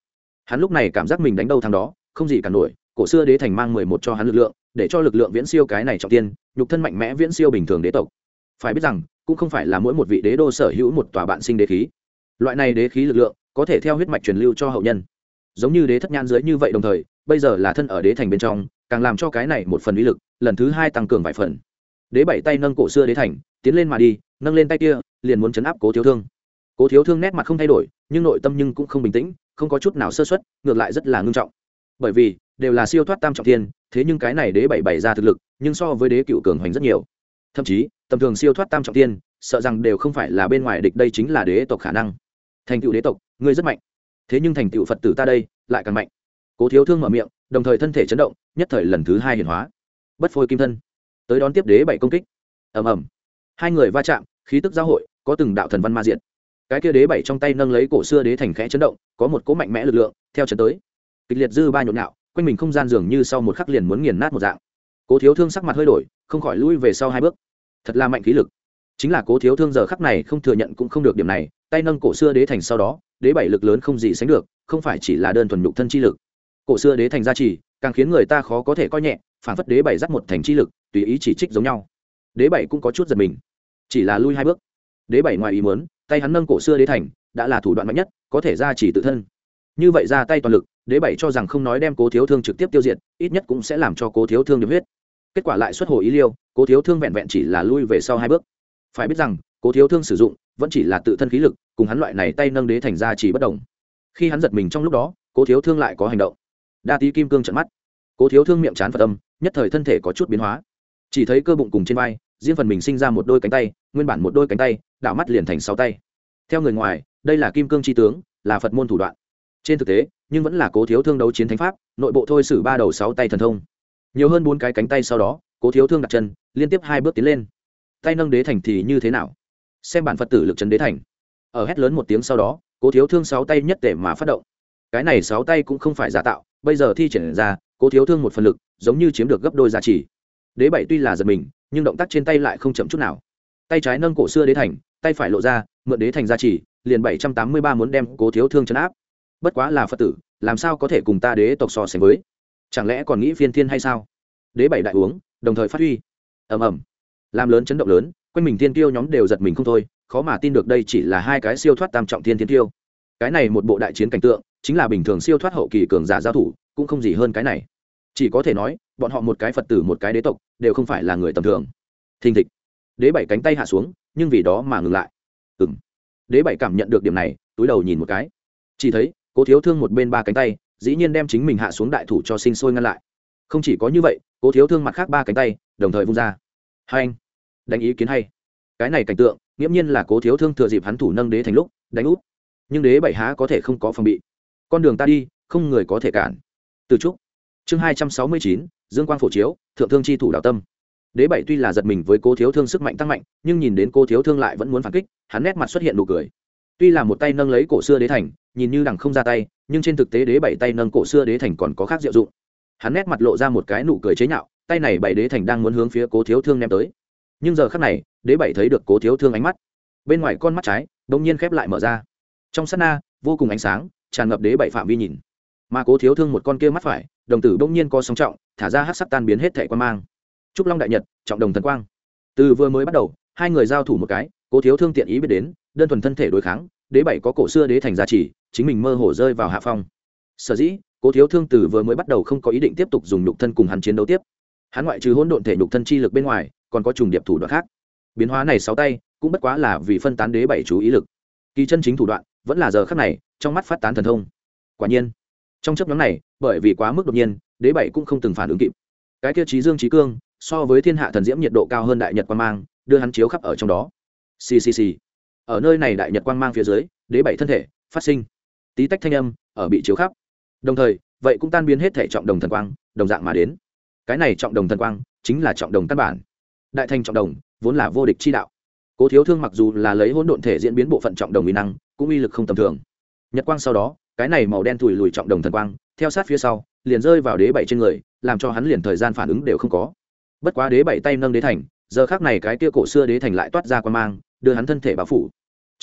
Hắn lúc này cảm giác mình đánh đâu thằng đó, không gì cả nổi cổ xưa đế thành mang mười một cho hắn lực lượng, để cho lực lượng viễn siêu cái này trọng tiên nhục thân mạnh mẽ viễn siêu bình thường đế tộc. Phải biết rằng, cũng không phải là mỗi một vị đế đô sở hữu một tòa bạn sinh đế khí. Loại này đế khí lực lượng, có thể theo huyết mạch truyền lưu cho hậu nhân. Giống như đế thất nhan dưới như vậy đồng thời, bây giờ là thân ở đế thành bên trong, càng làm cho cái này một phần uy lực, lần thứ hai tăng cường vài phần. Đế bảy tay nâng cổ xưa đế thành, tiến lên mà đi, nâng lên tay kia, liền muốn chấn áp cố thiếu thương. Cố thiếu thương nét mặt không thay đổi, nhưng nội tâm nhưng cũng không bình tĩnh, không có chút nào sơ xuất ngược lại rất là ngưng trọng. Bởi vì đều là siêu thoát tam trọng thiên, thế nhưng cái này đế bảy bảy ra thực lực, nhưng so với đế cựu cường hoành rất nhiều. Thậm chí, tầm thường siêu thoát tam trọng thiên, sợ rằng đều không phải là bên ngoài địch đây chính là đế tộc khả năng. Thành tựu đế tộc, ngươi rất mạnh. Thế nhưng thành tựu phật tử ta đây, lại càng mạnh. Cố thiếu thương mở miệng, đồng thời thân thể chấn động, nhất thời lần thứ hai hiển hóa. Bất phôi kim thân. Tới đón tiếp đế bảy công kích. Ầm ầm. Hai người va chạm, khí tức giao hội, có từng đạo thần văn ma diện cái kia đế bảy trong tay nâng lấy cổ xưa đế thành khẽ chấn động, có một cỗ mạnh mẽ lực lượng, theo chấn tới. Kịch liệt dư ba nhộn nhạo quanh mình không gian dường như sau một khắc liền muốn nghiền nát một dạng. Cố thiếu thương sắc mặt hơi đổi, không khỏi lui về sau hai bước. Thật là mạnh khí lực. Chính là cố thiếu thương giờ khắc này không thừa nhận cũng không được điểm này, tay nâng cổ xưa đế thành sau đó, đế bảy lực lớn không gì sánh được, không phải chỉ là đơn thuần nhục thân chi lực. Cổ xưa đế thành gia trì, càng khiến người ta khó có thể coi nhẹ, phản phất đế bảy dắt một thành chi lực, tùy ý chỉ trích giống nhau. Đế bảy cũng có chút giật mình. Chỉ là lui hai bước. Đế bảy ngoài ý muốn, tay hắn nâng cổ xưa đế thành, đã là thủ đoạn mạnh nhất, có thể ra chỉ tự thân như vậy ra tay toàn lực, đế bảy cho rằng không nói đem cố thiếu thương trực tiếp tiêu diệt, ít nhất cũng sẽ làm cho cố thiếu thương được huyết. Kết quả lại xuất hồ ý liêu, cố thiếu thương vẹn vẹn chỉ là lui về sau hai bước. Phải biết rằng, cố thiếu thương sử dụng, vẫn chỉ là tự thân khí lực, cùng hắn loại này tay nâng đế thành ra chỉ bất đồng. Khi hắn giật mình trong lúc đó, cố thiếu thương lại có hành động. Đa tí kim cương trận mắt. Cố thiếu thương miệng chán phật tâm nhất thời thân thể có chút biến hóa. Chỉ thấy cơ bụng cùng trên vai, riêng phần mình sinh ra một đôi cánh tay, nguyên bản một đôi cánh tay, đảo mắt liền thành sáu tay. Theo người ngoài, đây là kim cương tri tướng, là phật môn thủ đoạn trên thực tế, nhưng vẫn là cố thiếu thương đấu chiến thánh pháp, nội bộ thôi xử ba đầu sáu tay thần thông. Nhiều hơn bốn cái cánh tay sau đó, cố thiếu thương đặt chân, liên tiếp hai bước tiến lên. Tay nâng đế thành thì như thế nào? Xem bản phật tử lực trấn đế thành. Ở hét lớn một tiếng sau đó, cố thiếu thương sáu tay nhất để mà phát động. Cái này sáu tay cũng không phải giả tạo, bây giờ thi triển ra, cố thiếu thương một phần lực, giống như chiếm được gấp đôi giá trị. Đế bảy tuy là giật mình, nhưng động tác trên tay lại không chậm chút nào. Tay trái nâng cổ xưa đế thành, tay phải lộ ra, mượn đế thành gia trì liền bảy trăm tám mươi ba muốn đem cố thiếu thương chấn áp bất quá là phật tử, làm sao có thể cùng ta đế tộc so sánh với? Chẳng lẽ còn nghĩ phiên thiên hay sao? Đế bảy đại uống, đồng thời phát huy. Ầm ầm. Làm lớn chấn động lớn, quanh mình thiên tiêu nhóm đều giật mình không thôi, khó mà tin được đây chỉ là hai cái siêu thoát tam trọng thiên thiên tiêu cái này một bộ đại chiến cảnh tượng, chính là bình thường siêu thoát hậu kỳ cường giả giao thủ, cũng không gì hơn cái này. Chỉ có thể nói, bọn họ một cái phật tử một cái đế tộc, đều không phải là người tầm thường. Thình thịch. Đế bảy cánh tay hạ xuống, nhưng vì đó mà ngừng lại. Ừ m đế bảy cảm nhận được điểm này, túi đầu nhìn một cái. Chỉ thấy cố thiếu thương một bên ba cánh tay, dĩ nhiên đem chính mình hạ xuống đại thủ cho sinh sôi ngăn lại. Không chỉ có như vậy, cố thiếu thương mặt khác ba cánh tay, đồng thời vung ra. Hai anh, đánh ý kiến hay. Cái này cảnh tượng, nghiễm nhiên là cố thiếu thương thừa dịp hắn thủ nâng đế thành lúc, đánh úp. Nhưng đế bảy há có thể không có phòng bị. Con đường ta đi, không người có thể cản. Từ trúc. Chương hai trăm sáu mươi chín, dương quang phổ chiếu, thượng thương chi thủ đạo tâm. Đế bảy tuy là giật mình với cố thiếu thương sức mạnh tăng mạnh, nhưng nhìn đến cô thiếu thương lại vẫn muốn phản kích, hắn nét mặt xuất hiện nụ cười. Tuy là một tay nâng lấy cổ xưa đế thành nhìn như đằng không ra tay, nhưng trên thực tế đế bảy tay nâng cổ xưa đế thành còn có khác diệu dụng. Hắn nét mặt lộ ra một cái nụ cười chế nhạo, tay này bảy đế thành đang muốn hướng phía cố thiếu thương ném tới. Nhưng giờ khác này, đế bảy thấy được cố thiếu thương ánh mắt. Bên ngoài con mắt trái đ ỗ n g nhiên khép lại mở ra. Trong s á t na, vô cùng ánh sáng, tràn ngập đế bảy phạm vi nhìn. Mà cố thiếu thương một con kia mắt phải, đồng tử bỗng nhiên co sóng trọng, thả ra hát sắc tan biến hết thẻ quan mang. Trúc long đại nhật, trọng đồng thần quang. Từ vừa mới bắt đầu, hai người giao thủ một cái, cố thiếu thương tiện ý biết đến, đơn thuần thân thể đối kháng, đế bảy có cổ xưa đế thành gia trì chính mình mơ hồ rơi vào hạ phong. Sở dĩ, cố thiếu thương từ vừa mới bắt đầu không có ý định tiếp tục dùng nhục thân cùng hắn chiến đấu tiếp. Hắn ngoại trừ hỗn độn thể nhục thân chi lực bên ngoài, còn có trùng điệp thủ đoạn khác. Biến hóa này sáu tay, cũng bất quá là vì phân tán đế bảy chú ý lực. Kỳ chân chính thủ đoạn, vẫn là giờ khắc này, trong mắt phát tán thần thông. Quả nhiên, trong chấp nhóm này, bởi vì quá mức đột nhiên, đế bảy cũng không từng phản ứng kịp. Cái kia trí dương trí cương, so với thiên hạ thần diễm nhiệt độ cao hơn đại nhật quan mang, đưa hắn chiếu khắp ở trong đó. Ccc ở nơi này đại nhật quang mang phía dưới, đế bảy thân thể phát sinh tí tách thanh âm, ở bị chiếu khắp. Đồng thời, vậy cũng tan biến hết thể trọng đồng thần quang, đồng dạng mà đến. Cái này trọng đồng thần quang chính là trọng đồng căn bản. Đại thành trọng đồng vốn là vô địch chi đạo. Cố thiếu thương mặc dù là lấy hỗn độn thể diễn biến bộ phận trọng đồng uy năng, cũng uy lực không tầm thường. Nhật quang sau đó, cái này màu đen thùi lùi trọng đồng thần quang, theo sát phía sau, liền rơi vào đế bảy trên người, làm cho hắn liền thời gian phản ứng đều không có. Bất quá đế bảy tay nâng đế thành, giờ khác này cái kia cổ xưa đế thành lại toát ra quan mang, đưa hắn thân thể bao phủ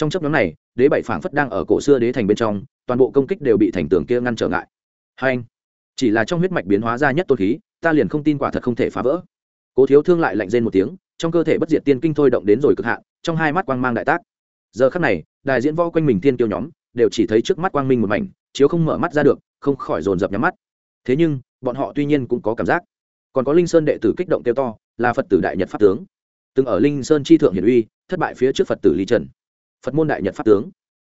trong chấp nhóm này, đế bảy phảng phất đang ở cổ xưa đế thành bên trong, toàn bộ công kích đều bị thành tường kia ngăn trở ngại. Hai anh, chỉ là trong huyết mạch biến hóa ra nhất tôn khí, ta liền không tin quả thật không thể phá vỡ. Cố thiếu thương lại lạnh rên một tiếng, trong cơ thể bất diệt tiên kinh thôi động đến rồi cực hạn, trong hai mắt quang mang đại tác. Giờ khắc này, đại diễn võ quanh mình tiên tiêu nhóm, đều chỉ thấy trước mắt quang minh một mảnh, chiếu không mở mắt ra được, không khỏi dồn dập nhắm mắt. Thế nhưng, bọn họ tuy nhiên cũng có cảm giác. Còn có linh sơn đệ tử kích động kêu to, là phật tử đại nhật pháp tướng. Từng ở linh sơn chi thượng hiển uy, thất bại phía trước phật tử lý trần phật môn đại nhật pháp tướng.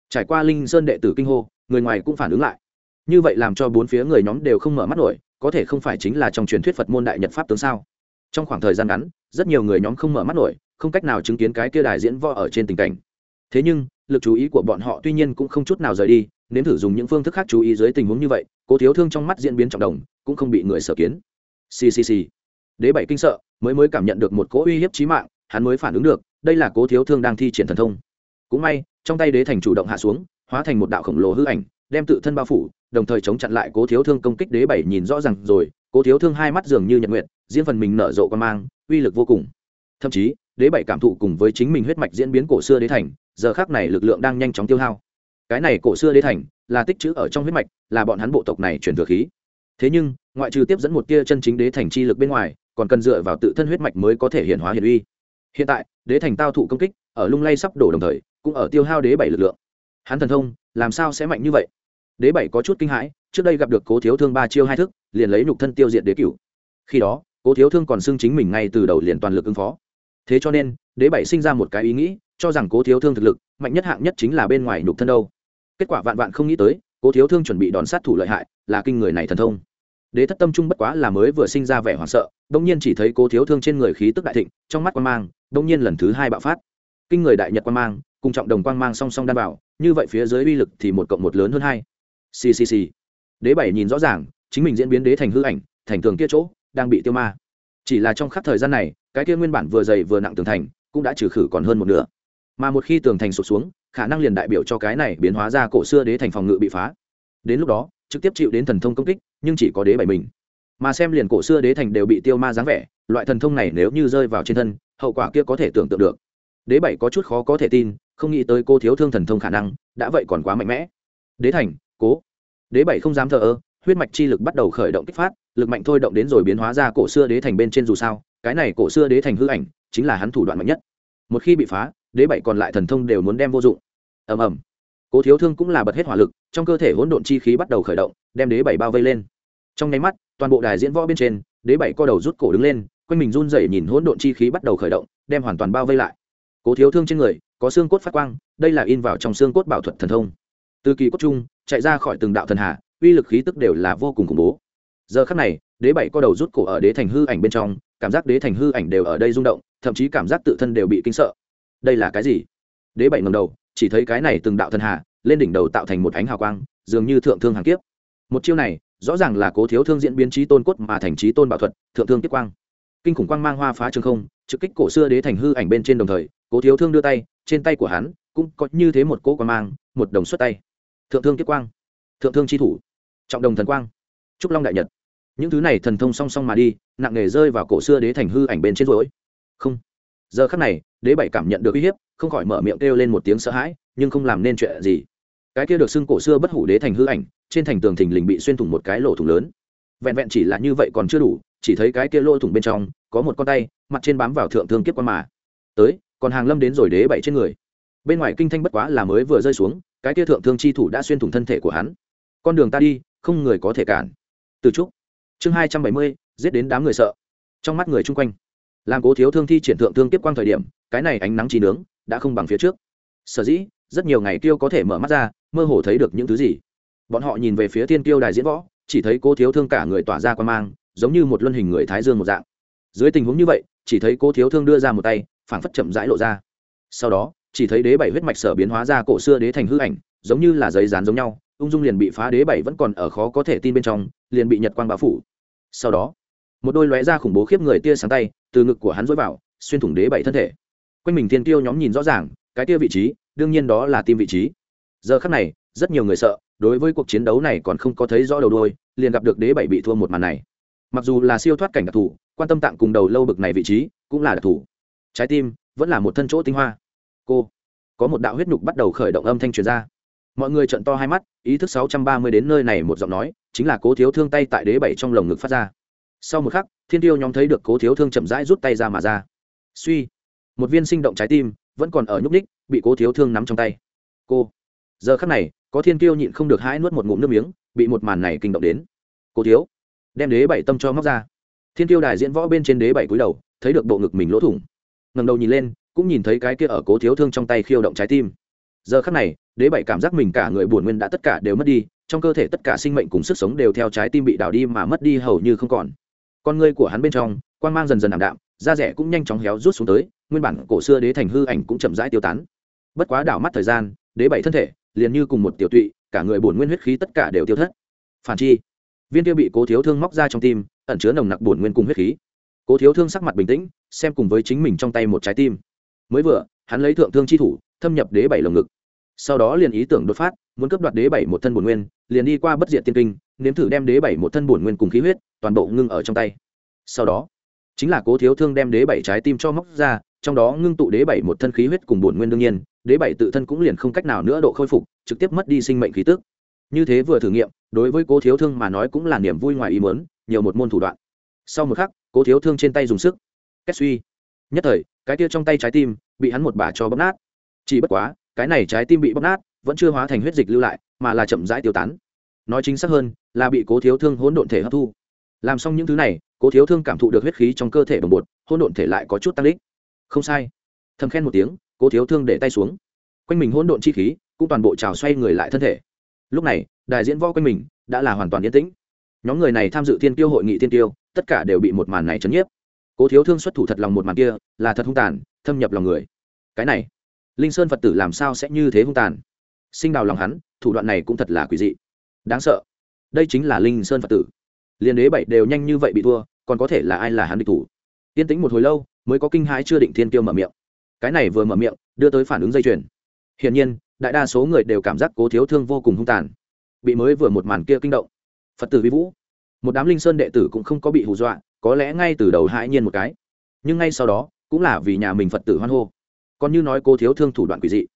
Trải qua linh sơn đệ tử kinh hô, người ngoài cũng phản ứng lại. Như vậy làm cho bốn phía người nhóm đều không mở mắt nổi, có thể không phải chính là trong truyền thuyết phật môn đại nhật pháp tướng sao? Trong khoảng thời gian ngắn, rất nhiều người nhóm không mở mắt nổi, không cách nào chứng kiến cái kia đài diễn võ ở trên tình cảnh. Thế nhưng, lực chú ý của bọn họ tuy nhiên cũng không chút nào rời đi, nếm thử dùng những phương thức khác chú ý dưới tình huống như vậy, cố thiếu thương trong mắt diễn biến trọng đồng, cũng không bị người sở kiến. Ccc đế bảy kinh sợ, mới mới cảm nhận được một cỗ uy hiếp trí mạng, hắn mới phản ứng được, đây là cố thiếu thương đang thi triển thần thông cũng may, trong tay đế thành chủ động hạ xuống, hóa thành một đạo khổng lồ hư ảnh, đem tự thân bao phủ, đồng thời chống chặn lại cố thiếu thương công kích đế bảy nhìn rõ ràng rồi, cố thiếu thương hai mắt dường như nhật nguyện diễn phần mình nở rộ quan mang, uy lực vô cùng. Thậm chí, đế bảy cảm thụ cùng với chính mình huyết mạch diễn biến cổ xưa đế thành, giờ khác này lực lượng đang nhanh chóng tiêu hao. Cái này cổ xưa đế thành, là tích chữ ở trong huyết mạch, là bọn hắn bộ tộc này truyền thừa khí. Thế nhưng, ngoại trừ tiếp dẫn một tia chân chính đế thành chi lực bên ngoài, còn cần dựa vào tự thân huyết mạch mới có thể hiện hóa hiển uy. Hiện tại, đế thành tao thụ công kích, ở lung lay sắp đổ đồng thời cũng ở tiêu hao đế bảy lực lượng. Hắn thần thông, làm sao sẽ mạnh như vậy? Đế bảy có chút kinh hãi, trước đây gặp được cố thiếu thương ba chiêu hai thức, liền lấy nhục thân tiêu diệt đế cửu. Khi đó, cố thiếu thương còn xưng chính mình ngay từ đầu liền toàn lực ứng phó. Thế cho nên, đế bảy sinh ra một cái ý nghĩ, cho rằng cố thiếu thương thực lực, mạnh nhất hạng nhất chính là bên ngoài nhục thân đâu. Kết quả vạn vạn không nghĩ tới, cố thiếu thương chuẩn bị đòn sát thủ lợi hại, là kinh người này thần thông. Đế thất tâm trung bất quá là mới vừa sinh ra vẻ hoảng sợ đông nhiên chỉ thấy cố thiếu thương trên người khí tức đại thịnh, trong mắt quan mang đông nhiên lần thứ hai bạo phát. Kinh người đại nhật quan mang cùng trọng đồng quan mang song song đan bảo như vậy phía dưới uy lực thì một cộng một lớn hơn hai. Ccc đế bảy nhìn rõ ràng, chính mình diễn biến đế thành hư ảnh, thành tường kia chỗ, đang bị tiêu ma. Chỉ là trong khắp thời gian này, cái kia nguyên bản vừa dày vừa nặng tường thành, cũng đã trừ khử còn hơn một nửa. Mà một khi tường thành sụt xuống, khả năng liền đại biểu cho cái này biến hóa ra cổ xưa đế thành phòng ngự bị phá. Đến lúc đó, trực tiếp chịu đến thần thông công kích, nhưng chỉ có đế bảy mình. Mà xem liền cổ xưa đế thành đều bị tiêu ma dáng vẻ, loại thần thông này nếu như rơi vào trên thân, hậu quả kia có thể tưởng tượng được. Đế bảy có chút khó có thể tin không nghĩ tới cô thiếu thương thần thông khả năng, đã vậy còn quá mạnh mẽ. Đế thành, cố. Đế bảy không dám thờ ơ, huyết mạch chi lực bắt đầu khởi động kích phát, lực mạnh thôi động đến rồi biến hóa ra cổ xưa đế thành bên trên dù sao, cái này cổ xưa đế thành hư ảnh, chính là hắn thủ đoạn mạnh nhất. Một khi bị phá, đế bảy còn lại thần thông đều muốn đem vô dụng. Ầm ầm. Cố thiếu thương cũng là bật hết hỏa lực, trong cơ thể hỗn độn chi khí bắt đầu khởi động, đem đế bảy bao vây lên. Trong nháy mắt, toàn bộ đài diễn võ bên trên, đế bảy co đầu rút cổ đứng lên, quanh mình run rẩy nhìn hỗn độn chi khí bắt đầu khởi động, đem hoàn toàn bao vây lại cố thiếu thương trên người, có xương cốt phát quang, đây là in vào trong xương cốt bảo thuật thần thông. Từ kỳ cốt trung, chạy ra khỏi từng đạo thần hạ, uy lực khí tức đều là vô cùng khủng bố. Giờ khắc này, đế bảy co đầu rút cổ ở đế thành hư ảnh bên trong, cảm giác đế thành hư ảnh đều ở đây rung động, thậm chí cảm giác tự thân đều bị kinh sợ. Đây là cái gì? Đế bảy ngầm đầu, chỉ thấy cái này từng đạo thần hạ, lên đỉnh đầu tạo thành một ánh hào quang, dường như thượng thương hàng kiếp. Một chiêu này, rõ ràng là cố thiếu thương diễn biến trí tôn cốt mà thành trí tôn bảo thuật, thượng thương tiếp quang. Kinh khủng quang mang hoa phá trường không, trực kích cổ xưa đế thành hư ảnh bên trên đồng thời cố thiếu thương đưa tay, trên tay của hắn cũng có như thế một cỗ quan mang, một đồng xuất tay. Thượng thương Kiếp quang, thượng thương chi thủ, trọng đồng thần quang, trúc long đại nhật. Những thứ này thần thông song song mà đi, nặng nề rơi vào cổ xưa đế thành hư ảnh bên trên rối không. Giờ khắc này, đế bảy cảm nhận được uy hiếp, không khỏi mở miệng kêu lên một tiếng sợ hãi, nhưng không làm nên chuyện gì. Cái kia được xưng cổ xưa bất hủ đế thành hư ảnh, trên thành tường thình lình bị xuyên thủng một cái lỗ thủng lớn. Vẹn vẹn chỉ là như vậy còn chưa đủ, chỉ thấy cái kia lỗ thủng bên trong có một con tay, mặt trên bám vào thượng thương kiếp quan mà. Tới còn hàng lâm đến rồi đế bảy trên người. Bên ngoài kinh thanh bất quá là mới vừa rơi xuống, cái kia thượng thương chi thủ đã xuyên thủng thân thể của hắn. Con đường ta đi, không người có thể cản. Từ trúc. Chương hai trăm bảy mươi, giết đến đám người sợ. Trong mắt người chung quanh. Làm cố thiếu thương thi triển thượng thương tiếp quang thời điểm, cái này ánh nắng trí nướng đã không bằng phía trước. Sở dĩ, rất nhiều ngày tiêu có thể mở mắt ra, mơ hồ thấy được những thứ gì. Bọn họ nhìn về phía thiên tiêu đài diễn võ, chỉ thấy cố thiếu thương cả người tỏa ra quan mang, giống như một luân hình người thái dương một dạng. Dưới tình huống như vậy, chỉ thấy cố thiếu thương đưa ra một tay phảng phất chậm rãi lộ ra. Sau đó, chỉ thấy đế bảy huyết mạch sở biến hóa ra cổ xưa đế thành hư ảnh, giống như là giấy dán giống nhau, ung dung liền bị phá đế bảy vẫn còn ở khó có thể tin bên trong, liền bị nhật quang bao phủ. Sau đó, một đôi lóe ra khủng bố khiếp người tia sáng tay, từ ngực của hắn dối vào, xuyên thủng đế bảy thân thể. Quanh mình thiên tiêu nhóm nhìn rõ ràng, cái tia vị trí, đương nhiên đó là tim vị trí. Giờ khắc này, rất nhiều người sợ, đối với cuộc chiến đấu này còn không có thấy rõ đầu đôi liền gặp được đế bảy bị thua một màn này. Mặc dù là siêu thoát cảnh đặc thù, quan tâm tạng cùng đầu lâu bực này vị trí cũng là đặc thù trái tim vẫn là một thân chỗ tinh hoa. Cô, có một đạo huyết nhục bắt đầu khởi động âm thanh truyền ra. Mọi người trận to hai mắt, ý thức sáu trăm ba mươi đến nơi này một giọng nói, chính là cố thiếu thương tay tại đế bảy trong lồng ngực phát ra. Sau một khắc, thiên tiêu nhóm thấy được cố thiếu thương chậm rãi rút tay ra mà ra. Suy, một viên sinh động trái tim vẫn còn ở nhúc ních bị cố thiếu thương nắm trong tay. Cô, giờ khắc này, có thiên tiêu nhịn không được hãi nuốt một ngụm nước miếng, bị một màn này kinh động đến. Cố thiếu, đem đế bảy tâm cho móc ra. Thiên tiêu đài diễn võ bên trên đế bảy cúi đầu, thấy được bộ ngực mình lỗ thủng ngầm đầu nhìn lên, cũng nhìn thấy cái kia ở cố thiếu thương trong tay khiêu động trái tim. Giờ khắc này, đế bảy cảm giác mình cả người buồn nguyên đã tất cả đều mất đi, trong cơ thể tất cả sinh mệnh cùng sức sống đều theo trái tim bị đảo đi mà mất đi hầu như không còn. Con ngươi của hắn bên trong quan mang dần dần ảm đạm, da rẻ cũng nhanh chóng héo rút xuống tới, nguyên bản cổ xưa đế thành hư ảnh cũng chậm rãi tiêu tán. Bất quá đảo mắt thời gian, đế bảy thân thể liền như cùng một tiểu tụy, cả người bổn nguyên huyết khí tất cả đều tiêu thất. Phản chi, viên tiêu bị cố thiếu thương móc ra trong tim, ẩn chứa nồng nặc bổn nguyên cùng huyết khí cố thiếu thương sắc mặt bình tĩnh, xem cùng với chính mình trong tay một trái tim. Mới vừa, hắn lấy thượng thương chi thủ, thâm nhập đế bảy lồng ngực. Sau đó liền ý tưởng đột phát, muốn cướp đoạt đế bảy một thân bổn nguyên, liền đi qua bất diệt tiên kinh, nếm thử đem đế bảy một thân bổn nguyên cùng khí huyết, toàn bộ ngưng ở trong tay. Sau đó, chính là cố thiếu thương đem đế bảy trái tim cho móc ra, trong đó ngưng tụ đế bảy một thân khí huyết cùng bổn nguyên đương nhiên, đế bảy tự thân cũng liền không cách nào nữa độ khôi phục, trực tiếp mất đi sinh mệnh khí tức. Như thế vừa thử nghiệm, đối với cố thiếu thương mà nói cũng là niềm vui ngoài ý muốn, nhiều một môn thủ đoạn. Sau một khắc cố thiếu thương trên tay dùng sức. Kết suy. Nhất thời, cái kia trong tay trái tim bị hắn một bà cho bóp nát. Chỉ bất quá, cái này trái tim bị bóp nát, vẫn chưa hóa thành huyết dịch lưu lại, mà là chậm rãi tiêu tán. Nói chính xác hơn, là bị cố thiếu thương hỗn độn thể hấp thu. Làm xong những thứ này, cố thiếu thương cảm thụ được huyết khí trong cơ thể bồng bột, hỗn độn thể lại có chút tăng đích. Không sai. Thầm khen một tiếng, cố thiếu thương để tay xuống. Quanh mình hỗn độn chi khí cũng toàn bộ trào xoay người lại thân thể. Lúc này, đại diễn võ quanh mình đã là hoàn toàn yên tĩnh. Nhóm người này tham dự thiên tiêu hội nghị thiên tiêu tất cả đều bị một màn này chấn nhiếp. Cố thiếu thương xuất thủ thật lòng một màn kia, là thật hung tàn, thâm nhập lòng người. Cái này, linh sơn phật tử làm sao sẽ như thế hung tàn? Sinh đào lòng hắn, thủ đoạn này cũng thật là quỷ dị. Đáng sợ. Đây chính là linh sơn phật tử. Liên đế bảy đều nhanh như vậy bị thua, còn có thể là ai là hắn địch thủ? Yên tĩnh một hồi lâu, mới có kinh hãi chưa định thiên tiêu mở miệng. Cái này vừa mở miệng, đưa tới phản ứng dây chuyền. Hiển nhiên, đại đa số người đều cảm giác cố thiếu thương vô cùng hung tàn. Bị mới vừa một màn kia kinh động. Phật tử vi vũ một đám linh sơn đệ tử cũng không có bị hù dọa, có lẽ ngay từ đầu hãi nhiên một cái. Nhưng ngay sau đó, cũng là vì nhà mình phật tử hoan hô. Còn như nói cô thiếu thương thủ đoạn quỷ dị.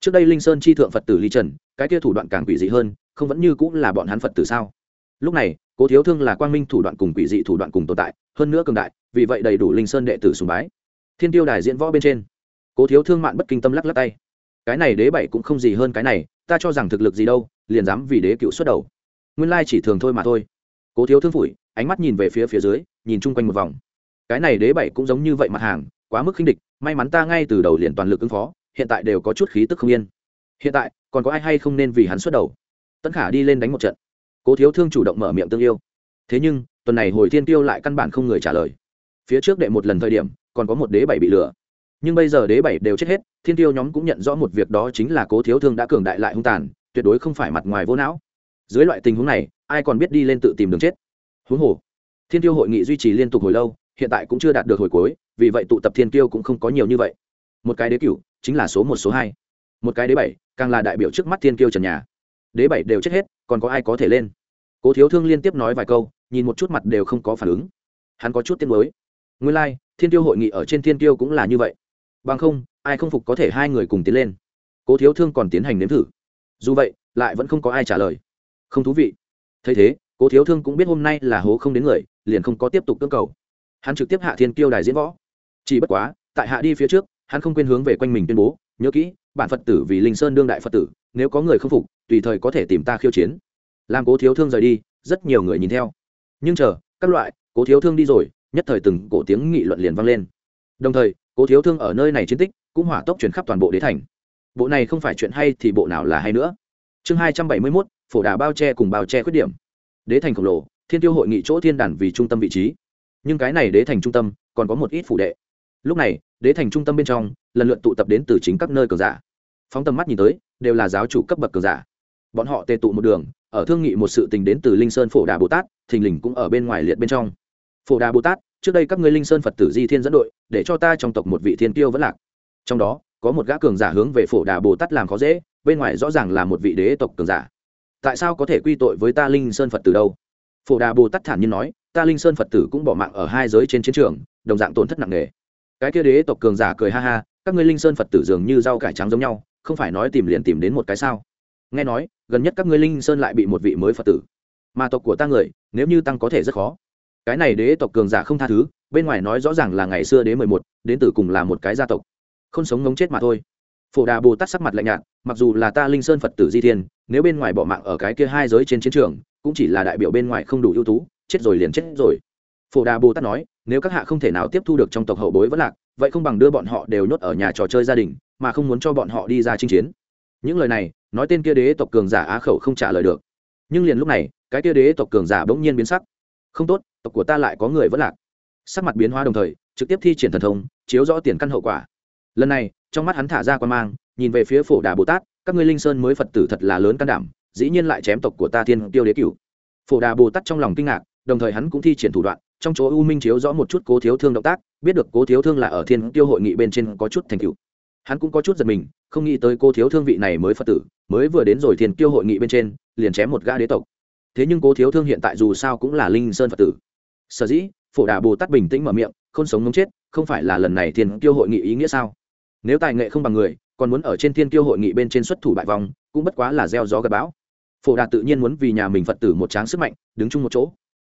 Trước đây linh sơn chi thượng phật tử ly trần, cái kia thủ đoạn càng quỷ dị hơn, không vẫn như cũng là bọn hắn phật tử sao? Lúc này, cô thiếu thương là quang minh thủ đoạn cùng quỷ dị thủ đoạn cùng tồn tại, hơn nữa cường đại, vì vậy đầy đủ linh sơn đệ tử sùng bái. Thiên tiêu đài diễn võ bên trên cố thiếu thương mạn bất kinh tâm lắc lắc tay. Cái này đế bảy cũng không gì hơn cái này, ta cho rằng thực lực gì đâu, liền dám vì đế cựu xuất đầu. Nguyên lai chỉ thường thôi mà thôi cố thiếu thương phủi, ánh mắt nhìn về phía phía dưới, nhìn chung quanh một vòng. Cái này đế bảy cũng giống như vậy mặt hàng, quá mức khinh địch, may mắn ta ngay từ đầu liền toàn lực ứng phó, hiện tại đều có chút khí tức không yên. Hiện tại, còn có ai hay không nên vì hắn xuất đầu? Tấn khả đi lên đánh một trận. Cố thiếu thương chủ động mở miệng tương yêu. Thế nhưng, tuần này hồi thiên tiêu lại căn bản không người trả lời. Phía trước đệ một lần thời điểm, còn có một đế bảy bị lừa. Nhưng bây giờ đế bảy đều chết hết, thiên tiêu nhóm cũng nhận rõ một việc đó chính là cố thiếu thương đã cường đại lại hung tàn, tuyệt đối không phải mặt ngoài vô não dưới loại tình huống này ai còn biết đi lên tự tìm đường chết? Huống hồ thiên tiêu hội nghị duy trì liên tục hồi lâu hiện tại cũng chưa đạt được hồi cuối vì vậy tụ tập thiên tiêu cũng không có nhiều như vậy. Một cái đế cửu chính là số một số hai. Một cái đế bảy càng là đại biểu trước mắt thiên tiêu trần nhà. Đế bảy đều chết hết còn có ai có thể lên? Cố thiếu thương liên tiếp nói vài câu nhìn một chút mặt đều không có phản ứng. Hắn có chút tiên mới nguyên lai、like, thiên tiêu hội nghị ở trên thiên tiêu cũng là như vậy. Bằng không ai không phục có thể hai người cùng tiến lên. Cố thiếu thương còn tiến hành nếm thử. Dù vậy lại vẫn không có ai trả lời không thú vị. Thấy thế, cố thiếu thương cũng biết hôm nay là hố không đến người, liền không có tiếp tục cưỡng cầu. Hắn trực tiếp hạ thiên kiêu đài diễn võ. Chỉ bất quá, tại hạ đi phía trước, hắn không quên hướng về quanh mình tuyên bố, nhớ kỹ, bản phật tử vì linh sơn đương đại phật tử, nếu có người không phục, tùy thời có thể tìm ta khiêu chiến. Làm cố thiếu thương rời đi, rất nhiều người nhìn theo. Nhưng chờ, các loại, cố thiếu thương đi rồi, nhất thời từng cổ tiếng nghị luận liền vang lên. Đồng thời, cố thiếu thương ở nơi này chiến tích, cũng hỏa tốc chuyển khắp toàn bộ đế thành. Bộ này không phải chuyện hay thì bộ nào là hay nữa. Chương hai trăm bảy mươi mốt phổ đà bao che cùng bao che khuyết điểm. Đế thành khổng lồ, thiên tiêu hội nghị chỗ thiên đàn vì trung tâm vị trí. Nhưng cái này đế thành trung tâm, còn có một ít phủ đệ. Lúc này, đế thành trung tâm bên trong, lần lượt tụ tập đến từ chính các nơi cờ giả. Phóng tầm mắt nhìn tới, đều là giáo chủ cấp bậc cờ giả. Bọn họ tề tụ một đường, ở thương nghị một sự tình đến từ linh sơn phổ đà bồ tát, thình lình cũng ở bên ngoài liệt bên trong. Phổ đà bồ tát, trước đây các ngươi linh sơn phật tử di thiên dẫn đội, để cho ta trong tộc một vị thiên tiêu vẫn lạc. Trong đó, có một gã cường giả hướng về phổ đà bồ tát làm khó dễ, bên ngoài rõ ràng là một vị đế tộc cường giả tại sao có thể quy tội với ta linh sơn phật tử đâu? Phổ đà bồ tát thản nhiên nói, ta linh sơn phật tử cũng bỏ mạng ở hai giới trên chiến trường, đồng dạng tổn thất nặng nề. Cái kia đế tộc cường giả cười ha ha, các ngươi linh sơn phật tử dường như rau cải trắng giống nhau, không phải nói tìm liền tìm đến một cái sao? Nghe nói, gần nhất các ngươi linh sơn lại bị một vị mới phật tử. Mà tộc của ta người, nếu như tăng có thể rất khó. Cái này đế tộc cường giả không tha thứ, bên ngoài nói rõ ràng là ngày xưa đế mười một, đến từ cùng là một cái gia tộc. Không sống ngống chết mà thôi. Phổ đà bồ tát sắc mặt lạnh nhạt, mặc dù là ta linh sơn phật tử di thiên nếu bên ngoài bỏ mạng ở cái kia hai giới trên chiến trường, cũng chỉ là đại biểu bên ngoài không đủ ưu tú, chết rồi liền chết rồi. Phổ đà bồ tát nói, nếu các hạ không thể nào tiếp thu được trong tộc hậu bối vẫn lạc, vậy không bằng đưa bọn họ đều nhốt ở nhà trò chơi gia đình, mà không muốn cho bọn họ đi ra chinh chiến. Những lời này, nói tên kia đế tộc cường giả á khẩu không trả lời được. Nhưng liền lúc này, cái kia đế tộc cường giả bỗng nhiên biến sắc. Không tốt, tộc của ta lại có người vẫn lạc. Sắc mặt biến hóa đồng thời, trực tiếp thi triển thần thông, chiếu rõ tiền căn hậu quả. Lần này, trong mắt hắn thả ra quan mang, nhìn về phía phổ đà bồ tát các ngươi linh sơn mới phật tử thật là lớn can đảm dĩ nhiên lại chém tộc của ta thiên tiêu đế cửu. Phổ đà bồ tát trong lòng kinh ngạc, đồng thời hắn cũng thi triển thủ đoạn, trong chỗ u minh chiếu rõ một chút cố thiếu thương động tác, biết được cố thiếu thương là ở thiên tiêu hội nghị bên trên có chút thành cựu hắn cũng có chút giật mình, không nghĩ tới cố thiếu thương vị này mới phật tử, mới vừa đến rồi thiên tiêu hội nghị bên trên, liền chém một gã đế tộc. Thế nhưng cố thiếu thương hiện tại dù sao cũng là linh sơn phật tử. Sở dĩ, phổ đà bồ tát bình tĩnh mở miệng, không sống mống chết, không phải là lần này thiên tiêu hội nghị ý nghĩa sao? Nếu tài nghệ không bằng người còn muốn ở trên thiên tiêu hội nghị bên trên xuất thủ bại vòng cũng bất quá là gieo gió gặp bão. Phổ đạt tự nhiên muốn vì nhà mình phật tử một tráng sức mạnh, đứng chung một chỗ.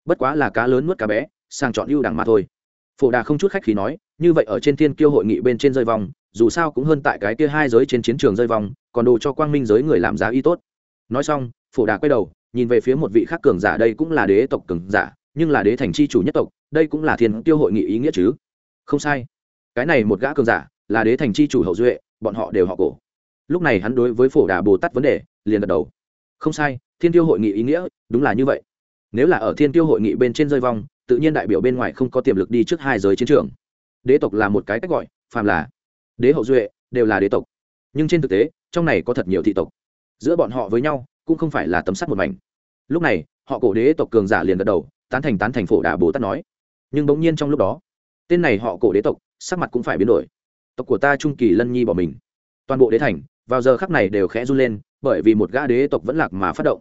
Bất quá là cá lớn nuốt cá bé, sang chọn ưu đẳng mà thôi. Phổ đà không chút khách khí nói, như vậy ở trên thiên kiêu hội nghị bên trên rơi vòng dù sao cũng hơn tại cái kia hai giới trên chiến trường rơi vòng còn đồ cho quang minh giới người làm giá y tốt. Nói xong, phổ đà quay đầu, nhìn về phía một vị khác cường giả, đây cũng là đế tộc cường giả, nhưng là đế thành chi chủ nhất tộc, đây cũng là thiên tiêu hội nghị ý nghĩa chứ? Không sai. Cái này một gã cường giả là đế thành chi chủ hậu duệ bọn họ đều họ cổ. Lúc này hắn đối với phổ đà bồ tát vấn đề, liền gật đầu. Không sai, thiên tiêu hội nghị ý nghĩa, đúng là như vậy. Nếu là ở thiên tiêu hội nghị bên trên rơi vong, tự nhiên đại biểu bên ngoài không có tiềm lực đi trước hai giới chiến trường. Đế tộc là một cái cách gọi, phàm là đế hậu duệ, đều là đế tộc. Nhưng trên thực tế, trong này có thật nhiều thị tộc. Giữa bọn họ với nhau, cũng không phải là tấm sắt một mảnh. Lúc này, họ cổ đế tộc cường giả liền gật đầu, tán thành tán thành phổ đà bồ tát nói. Nhưng bỗng nhiên trong lúc đó, tên này họ cổ đế tộc, sắc mặt cũng phải biến đổi tộc của ta trung kỳ lân nhi bỏ mình. Toàn bộ đế thành, vào giờ khắc này đều khẽ run lên, bởi vì một gã đế tộc vẫn lạc mà phát động.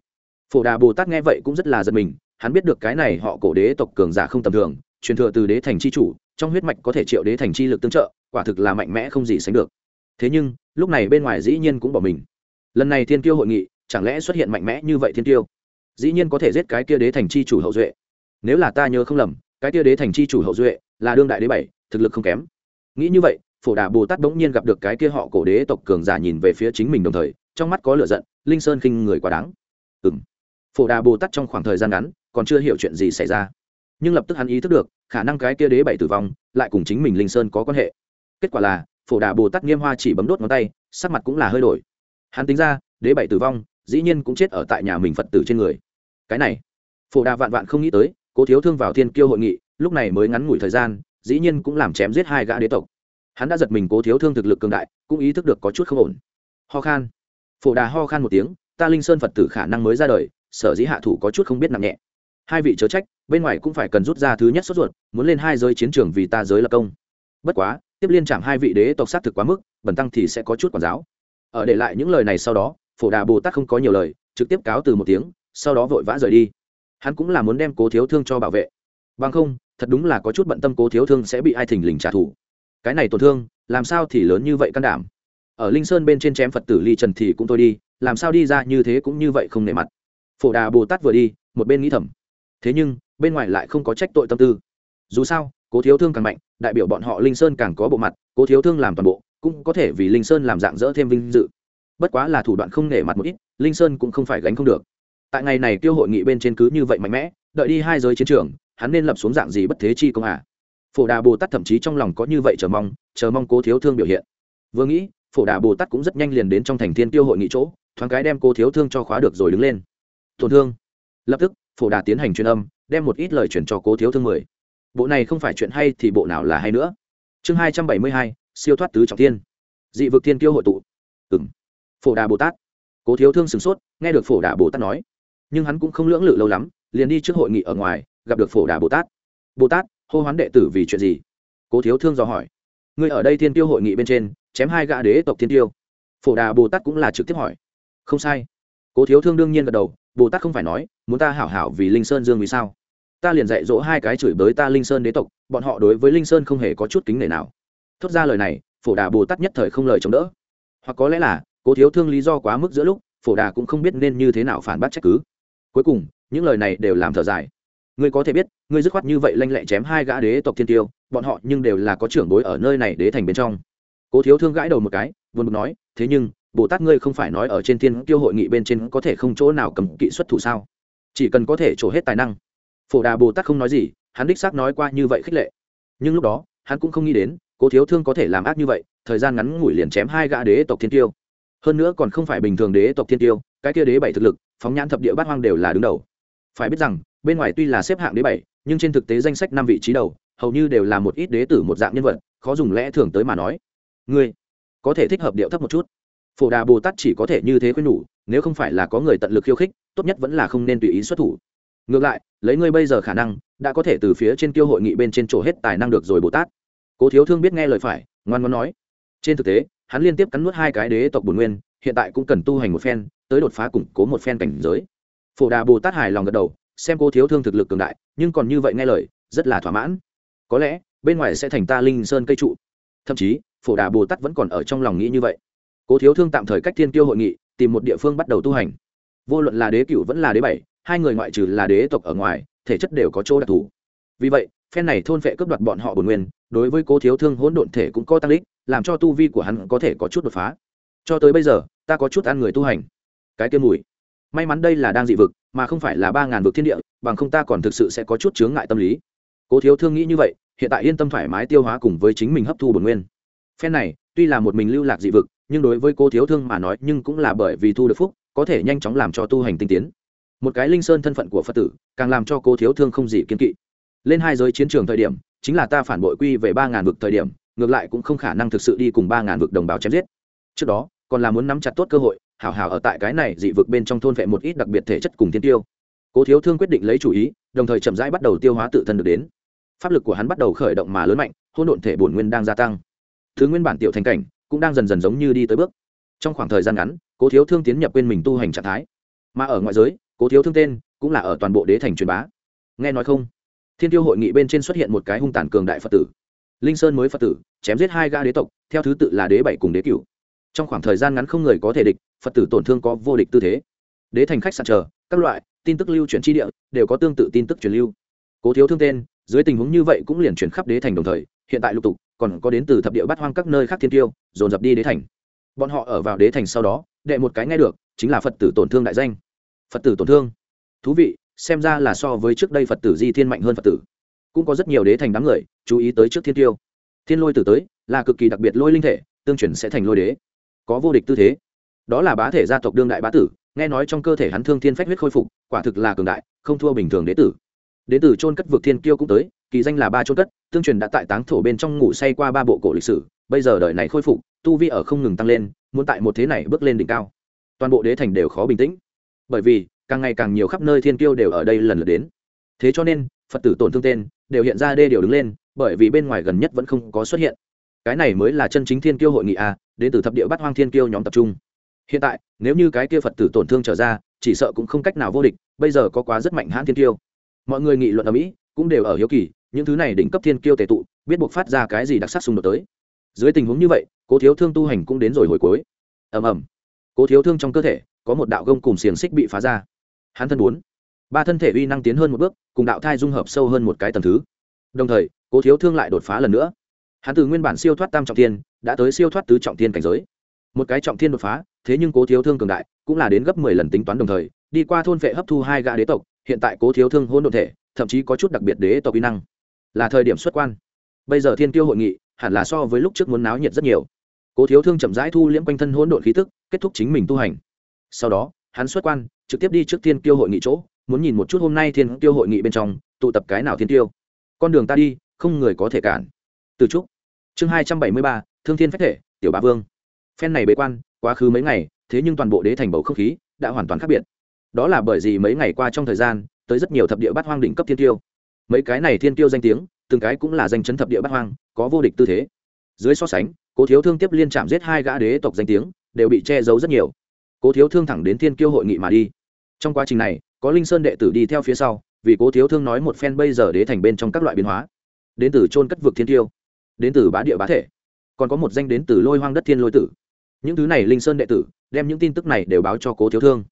Phổ đà bồ tát nghe vậy cũng rất là giật mình, hắn biết được cái này họ cổ đế tộc cường giả không tầm thường, truyền thừa từ đế thành chi chủ, trong huyết mạch có thể triệu đế thành chi lực tương trợ, quả thực là mạnh mẽ không gì sánh được. Thế nhưng, lúc này bên ngoài dĩ nhiên cũng bỏ mình. Lần này thiên tiêu hội nghị, chẳng lẽ xuất hiện mạnh mẽ như vậy thiên tiêu dĩ nhiên có thể giết cái kia đế thành chi chủ hậu duệ. Nếu là ta nhớ không lầm, cái kia đế thành chi chủ hậu duệ là đương đại đế bảy, thực lực không kém. Nghĩ như vậy phổ đà bồ tát bỗng nhiên gặp được cái kia họ cổ đế tộc cường giả nhìn về phía chính mình đồng thời, trong mắt có lửa giận, linh sơn khinh người quá đáng. Ừ m phổ đà bồ tát trong khoảng thời gian ngắn, còn chưa hiểu chuyện gì xảy ra. Nhưng lập tức hắn ý thức được, khả năng cái kia đế bảy tử vong, lại cùng chính mình linh sơn có quan hệ. Kết quả là, phổ đà bồ tát nghiêm hoa chỉ bấm đốt ngón tay, sắc mặt cũng là hơi đổi. Hắn tính ra, đế bảy tử vong, dĩ nhiên cũng chết ở tại nhà mình phật tử trên người. Cái này, phổ đà vạn vạn không nghĩ tới, cố thiếu thương vào thiên kiêu hội nghị, lúc này mới ngắn ngủi thời gian, dĩ nhiên cũng làm chém giết hai gã đế tộc hắn đã giật mình cố thiếu thương thực lực cường đại, cũng ý thức được có chút không ổn. Ho khan. Phổ đà ho khan một tiếng, ta linh sơn phật tử khả năng mới ra đời, sở dĩ hạ thủ có chút không biết nặng nhẹ. Hai vị chớ trách, bên ngoài cũng phải cần rút ra thứ nhất sốt ruột, muốn lên hai giới chiến trường vì ta giới lập công. Bất quá, tiếp liên chạm hai vị đế tộc sát thực quá mức, bẩn tăng thì sẽ có chút quản giáo. Ở để lại những lời này sau đó, phổ đà bồ tát không có nhiều lời, trực tiếp cáo từ một tiếng, sau đó vội vã rời đi. Hắn cũng là muốn đem cố thiếu thương cho bảo vệ. Bằng không, thật đúng là có chút bận tâm cố thiếu thương sẽ bị ai thình lình trả thù cái này tổn thương, làm sao thì lớn như vậy can đảm? Ở linh sơn bên trên chém phật tử ly trần thì cũng thôi đi, làm sao đi ra như thế cũng như vậy không nề mặt. Phổ đà bồ tát vừa đi, một bên nghĩ thầm. Thế nhưng, bên ngoài lại không có trách tội tâm tư. Dù sao, cố thiếu thương càng mạnh, đại biểu bọn họ linh sơn càng có bộ mặt, cố thiếu thương làm toàn bộ, cũng có thể vì linh sơn làm dạng dỡ thêm vinh dự. Bất quá là thủ đoạn không nể mặt một ít, linh sơn cũng không phải gánh không được. Tại ngày này tiêu hội nghị bên trên cứ như vậy mạnh mẽ, đợi đi hai giới chiến trường, hắn nên lập xuống dạng gì bất thế chi công à? Phổ đà bồ tát thậm chí trong lòng có như vậy chờ mong chờ mong cố thiếu thương biểu hiện. Vừa nghĩ, phổ đà bồ tát cũng rất nhanh liền đến trong thành thiên tiêu hội nghị chỗ, thoáng cái đem cô thiếu thương cho khóa được rồi đứng lên. Tổn thương. Lập tức, phổ đà tiến hành truyền âm, đem một ít lời chuyển cho cố thiếu thương mười. Bộ này không phải chuyện hay thì bộ nào là hay nữa. Chương hai trăm bảy mươi hai, siêu thoát tứ trọng tiên dị vực thiên tiêu hội tụ. Ừ m phổ đà bồ tát. Cố thiếu thương sửng sốt, nghe được phổ đà bồ tát nói. Nhưng hắn cũng không lưỡng lự lâu lắm, liền đi trước hội nghị ở ngoài, gặp được phổ đà bồ tát. Bồ tát hô hoán đệ tử vì chuyện gì? Cố thiếu thương dò hỏi. Người ở đây thiên tiêu hội nghị bên trên, chém hai gã đế tộc thiên tiêu. Phổ đà bồ tát cũng là trực tiếp hỏi. Không sai. Cố thiếu thương đương nhiên gật đầu, bồ tát không phải nói, muốn ta hảo hảo vì linh sơn dương vì sao? Ta liền dạy dỗ hai cái chửi bới ta linh sơn đế tộc, bọn họ đối với linh sơn không hề có chút kính nể nào. Thốt ra lời này, phổ đà bồ tát nhất thời không lời chống đỡ. Hoặc có lẽ là, cố thiếu thương lý do quá mức giữa lúc, phổ đà cũng không biết nên như thế nào phản bác trách cứ. Cuối cùng, những lời này đều làm thở dài ngươi có thể biết, ngươi dứt khoát như vậy lanh lẹ chém hai gã đế tộc thiên tiêu, bọn họ nhưng đều là có trưởng bối ở nơi này đế thành bên trong. Cố thiếu thương gãi đầu một cái vốn nói, thế nhưng, bồ tát ngươi không phải nói ở trên thiên tiêu hội nghị bên trên có thể không chỗ nào cầm kỵ xuất thủ sao? Chỉ cần có thể trổ hết tài năng. Phổ đà bồ tát không nói gì, hắn đích xác nói qua như vậy khích lệ. Nhưng lúc đó, hắn cũng không nghĩ đến, cố thiếu thương có thể làm ác như vậy, thời gian ngắn ngủi liền chém hai gã đế tộc thiên tiêu. Hơn nữa còn không phải bình thường đế tộc thiên tiêu, cái kia đế bảy thực lực, phóng nhãn thập địa bát hoang đều là đứng đầu. Phải biết rằng bên ngoài tuy là xếp hạng đế bảy, nhưng trên thực tế danh sách năm vị trí đầu, hầu như đều là một ít đế tử một dạng nhân vật, khó dùng lẽ thường tới mà nói. Ngươi có thể thích hợp điệu thấp một chút. Phổ đà bồ tát chỉ có thể như thế khuyên nhủ, nếu không phải là có người tận lực khiêu khích, tốt nhất vẫn là không nên tùy ý xuất thủ. Ngược lại, lấy ngươi bây giờ khả năng, đã có thể từ phía trên tiêu hội nghị bên trên chỗ hết tài năng được rồi bồ tát. Cố thiếu thương biết nghe lời phải, ngoan ngoan nói. Trên thực tế, hắn liên tiếp cắn nuốt hai cái đế tộc bồn nguyên, hiện tại cũng cần tu hành một phen, tới đột phá củng cố một phen cảnh giới. Phổ đà bồ tát hài lòng gật đầu xem cô thiếu thương thực lực cường đại, nhưng còn như vậy nghe lời, rất là thỏa mãn. Có lẽ, bên ngoài sẽ thành ta linh sơn cây trụ. Thậm chí, phổ đà bồ tát vẫn còn ở trong lòng nghĩ như vậy. Cố thiếu thương tạm thời cách thiên tiêu hội nghị, tìm một địa phương bắt đầu tu hành. Vô luận là đế cựu vẫn là đế bảy, hai người ngoại trừ là đế tộc ở ngoài, thể chất đều có chỗ đặc thù. Vì vậy, phen này thôn vệ cướp đoạt bọn họ bồn nguyên, đối với cố thiếu thương hỗn độn thể cũng có tăng đích, làm cho tu vi của hắn có thể có chút đột phá. Cho tới bây giờ, ta có chút ăn người tu hành. Cái kia mùi. May mắn đây là đang dị vực mà không phải là ba ngàn vực thiên địa, bằng không ta còn thực sự sẽ có chút chướng ngại tâm lý. Cố thiếu thương nghĩ như vậy, hiện tại yên tâm thoải mái tiêu hóa cùng với chính mình hấp thu bổn nguyên. Phen này, tuy là một mình lưu lạc dị vực, nhưng đối với cô thiếu thương mà nói, nhưng cũng là bởi vì thu được phúc, có thể nhanh chóng làm cho tu hành tinh tiến. Một cái linh sơn thân phận của phật tử, càng làm cho cô thiếu thương không gì kiên kỵ. Lên hai giới chiến trường thời điểm, chính là ta phản bội quy về ba ngàn vực thời điểm, ngược lại cũng không khả năng thực sự đi cùng ba ngàn vực đồng bào chém giết. Trước đó, còn là muốn nắm chặt tốt cơ hội hảo hảo ở tại cái này dị vực bên trong thôn vệ một ít đặc biệt thể chất cùng thiên tiêu. Cố thiếu thương quyết định lấy chủ ý, đồng thời chậm rãi bắt đầu tiêu hóa tự thân được đến. Pháp lực của hắn bắt đầu khởi động mà lớn mạnh hôn độn thể bổn nguyên đang gia tăng. Thứ nguyên bản tiểu thành cảnh cũng đang dần dần giống như đi tới bước. Trong khoảng thời gian ngắn, cố thiếu thương tiến nhập quên mình tu hành trạng thái. Mà ở ngoại giới, cố thiếu thương tên cũng là ở toàn bộ đế thành truyền bá. Nghe nói không? Thiên tiêu hội nghị bên trên xuất hiện một cái hung tàn cường đại phật tử. Linh sơn mới phật tử, chém giết hai ga đế tộc, theo thứ tự là đế bảy cùng đế cửu trong khoảng thời gian ngắn không người có thể địch, phật tử tổn thương có vô địch tư thế. Đế thành khách sạn chờ, các loại, tin tức lưu chuyển tri địa, đều có tương tự tin tức truyền lưu. Cố thiếu thương tên, dưới tình huống như vậy cũng liền chuyển khắp đế thành đồng thời, hiện tại lục tục, còn có đến từ thập địa bát hoang các nơi khác thiên tiêu, dồn dập đi đế thành. Bọn họ ở vào đế thành sau đó, đệ một cái nghe được, chính là phật tử tổn thương đại danh. Phật tử tổn thương. Thú vị, xem ra là so với trước đây phật tử di thiên mạnh hơn phật tử. Cũng có rất nhiều đế thành đám người, chú ý tới trước thiên tiêu. Thiên lôi tử tới, là cực kỳ đặc biệt lôi linh thể, tương chuyển sẽ thành lôi đế có vô địch tư thế. Đó là bá thể gia tộc đương đại bá tử, nghe nói trong cơ thể hắn thương thiên phách huyết khôi phục, quả thực là cường đại, không thua bình thường đế tử. Đế tử trôn cất vực thiên kiêu cũng tới, kỳ danh là ba trôn cất, tương truyền đã tại táng thổ bên trong ngủ say qua ba bộ cổ lịch sử, bây giờ đời này khôi phục, tu vi ở không ngừng tăng lên, muốn tại một thế này bước lên đỉnh cao. Toàn bộ đế thành đều khó bình tĩnh. Bởi vì, càng ngày càng nhiều khắp nơi thiên kiêu đều ở đây lần lượt đến. Thế cho nên, phật tử tổn thương tên, đều hiện ra đê điều đứng lên, bởi vì bên ngoài gần nhất vẫn không có xuất hiện. Cái này mới là chân chính thiên kiêu hội nghị a đến từ thập địa bắt hoang thiên kiêu nhóm tập trung. Hiện tại, nếu như cái kia phật tử tổn thương trở ra, chỉ sợ cũng không cách nào vô địch, bây giờ có quá rất mạnh hãn thiên kiêu. Mọi người nghị luận ở mỹ cũng đều ở hiếu kỳ, những thứ này đỉnh cấp thiên kiêu tề tụ, biết buộc phát ra cái gì đặc sắc xung đột tới. Dưới tình huống như vậy, cố thiếu thương tu hành cũng đến rồi hồi cuối. Ầm ầm. Cố thiếu thương trong cơ thể, có một đạo gông cùng xiềng xích bị phá ra. Hắn thân bốn. Ba thân thể uy năng tiến hơn một bước, cùng đạo thai dung hợp sâu hơn một cái tầm thứ. Đồng thời, cố thiếu thương lại đột phá lần nữa hắn từ nguyên bản siêu thoát tam trọng thiên, đã tới siêu thoát tứ trọng thiên cảnh giới. Một cái trọng thiên đột phá, thế nhưng cố thiếu thương cường đại, cũng là đến gấp mười lần tính toán đồng thời, đi qua thôn vệ hấp thu hai gã đế tộc, hiện tại cố thiếu thương hôn đ ộ thể, thậm chí có chút đặc biệt đế tộc kỹ năng. Là thời điểm xuất quan. Bây giờ thiên tiêu hội nghị, hẳn là so với lúc trước muốn náo nhiệt rất nhiều. Cố thiếu thương chậm rãi thu liễm quanh thân hỗn độn khí tức, kết thúc chính mình tu hành. Sau đó, hắn xuất quan, trực tiếp đi trước thiên tiêu hội nghị chỗ, muốn nhìn một chút hôm nay thiên tiêu hội nghị bên trong, tụ tập cái nào thiên tiêu con đường ta đi, không người có thể cản. Từ trúc chương hai trăm bảy mươi ba, thương thiên phách thể, tiểu bá vương. Phen này bế quan, quá khứ mấy ngày, thế nhưng toàn bộ đế thành bầu không khí đã hoàn toàn khác biệt. Đó là bởi vì mấy ngày qua trong thời gian, tới rất nhiều thập địa bát hoang đỉnh cấp thiên tiêu. Mấy cái này thiên tiêu danh tiếng, từng cái cũng là danh chấn thập địa bát hoang, có vô địch tư thế. Dưới so sánh, cố thiếu thương tiếp liên chạm giết hai gã đế tộc danh tiếng, đều bị che giấu rất nhiều. Cố thiếu thương thẳng đến thiên kiêu hội nghị mà đi. Trong quá trình này, có linh sơn đệ tử đi theo phía sau, vì cố thiếu thương nói một phen bây giờ đế thành bên trong các loại biến hóa. Đến từ trôn cất vực thiên tiêu đến từ bá địa bá thể. Còn có một danh đến từ lôi hoang đất thiên lôi tử. Những thứ này linh sơn đệ tử, đem những tin tức này đều báo cho cố thiếu thương.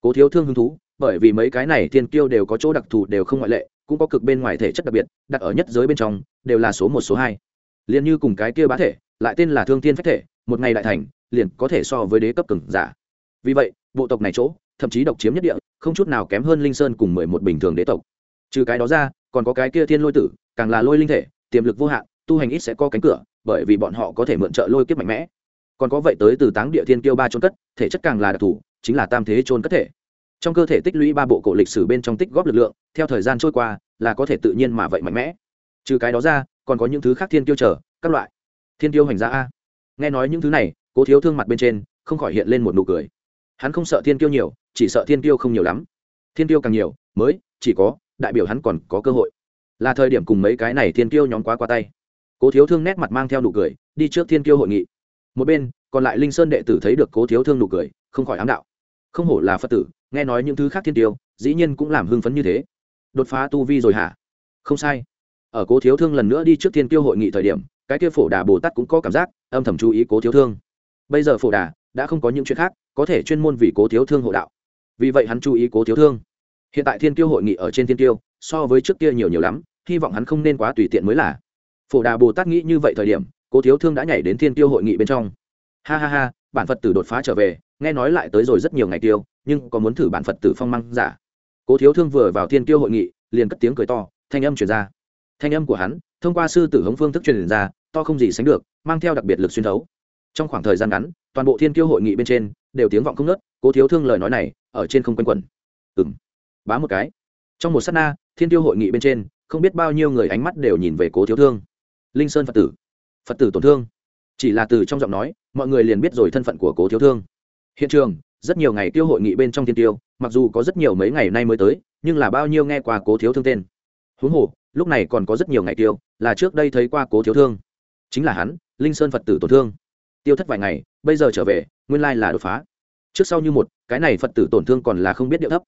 Cố thiếu thương hứng thú, bởi vì mấy cái này thiên kiêu đều có chỗ đặc thù đều không ngoại lệ, cũng có cực bên ngoài thể chất đặc biệt, đặt ở nhất giới bên trong, đều là số một, số hai. Liền như cùng cái kia bá thể, lại tên là thương thiên phách thể, một ngày đại thành, liền có thể so với đế cấp cường giả. Vì vậy, bộ tộc này chỗ, thậm chí độc chiếm nhất địa, không chút nào kém hơn linh sơn cùng mười một bình thường đế tộc. Trừ cái đó ra, còn có cái kia thiên lôi tử, càng là lôi linh thể, tiềm lực vô hạn tu hành ít sẽ có cánh cửa, bởi vì bọn họ có thể mượn trợ lôi kiếp mạnh mẽ. Còn có vậy tới từ táng địa thiên kiêu ba trôn cất, thể chất càng là đặc thù, chính là tam thế trôn cất thể. Trong cơ thể tích lũy ba bộ cổ lịch sử bên trong tích góp lực lượng, theo thời gian trôi qua, là có thể tự nhiên mà vậy mạnh mẽ. Trừ cái đó ra, còn có những thứ khác thiên tiêu trở các loại. Thiên tiêu hành gia a. Nghe nói những thứ này, cố thiếu thương mặt bên trên, không khỏi hiện lên một nụ cười. Hắn không sợ thiên tiêu nhiều, chỉ sợ thiên tiêu không nhiều lắm. Thiên tiêu càng nhiều, mới chỉ có, đại biểu hắn còn có cơ hội. Là thời điểm cùng mấy cái này thiên tiêu nhóm quá qua tay cố thiếu thương nét mặt mang theo nụ cười, đi trước thiên tiêu hội nghị. Một bên, còn lại linh sơn đệ tử thấy được cố thiếu thương nụ cười, không khỏi ám đạo. Không hổ là phật tử, nghe nói những thứ khác thiên tiêu, dĩ nhiên cũng làm hưng phấn như thế. Đột phá tu vi rồi hả? Không sai. Ở cố thiếu thương lần nữa đi trước thiên tiêu hội nghị thời điểm, cái kia phổ đà bồ tát cũng có cảm giác, âm thầm chú ý cố thiếu thương. Bây giờ phổ đà đã không có những chuyện khác, có thể chuyên môn vì cố thiếu thương hộ đạo. Vì vậy hắn chú ý cố thiếu thương. Hiện tại thiên tiêu hội nghị ở trên thiên tiêu so với trước kia nhiều nhiều lắm, hy vọng hắn không nên quá tùy tiện mới là phổ đà bồ tát nghĩ như vậy thời điểm, cố thiếu thương đã nhảy đến thiên tiêu hội nghị bên trong. Ha ha ha, bản phật tử đột phá trở về, nghe nói lại tới rồi rất nhiều ngày tiêu, nhưng có muốn thử bản phật tử phong măng giả? Cố thiếu thương vừa vào thiên tiêu hội nghị, liền cất tiếng cười to, thanh âm truyền ra. Thanh âm của hắn, thông qua sư tử hống phương thức truyền ra, to không gì sánh được, mang theo đặc biệt lực xuyên thấu. Trong khoảng thời gian ngắn, toàn bộ thiên tiêu hội nghị bên trên, đều tiếng vọng không nớt cố thiếu thương lời nói này, ở trên không quanh quẩn. Ừ m bá một cái. Trong một s á t na, thiên tiêu hội nghị bên trên, không biết bao nhiêu người ánh mắt đều nhìn về cố thiếu thương linh sơn phật tử phật tử tổn thương chỉ là từ trong giọng nói mọi người liền biết rồi thân phận của cố thiếu thương hiện trường rất nhiều ngày tiêu hội nghị bên trong thiên tiêu mặc dù có rất nhiều mấy ngày nay mới tới nhưng là bao nhiêu nghe qua cố thiếu thương tên huống hồ lúc này còn có rất nhiều ngày tiêu là trước đây thấy qua cố thiếu thương chính là hắn linh sơn phật tử tổn thương tiêu thất vài ngày bây giờ trở về nguyên lai là đột phá trước sau như một cái này phật tử tổn thương còn là không biết điệu thấp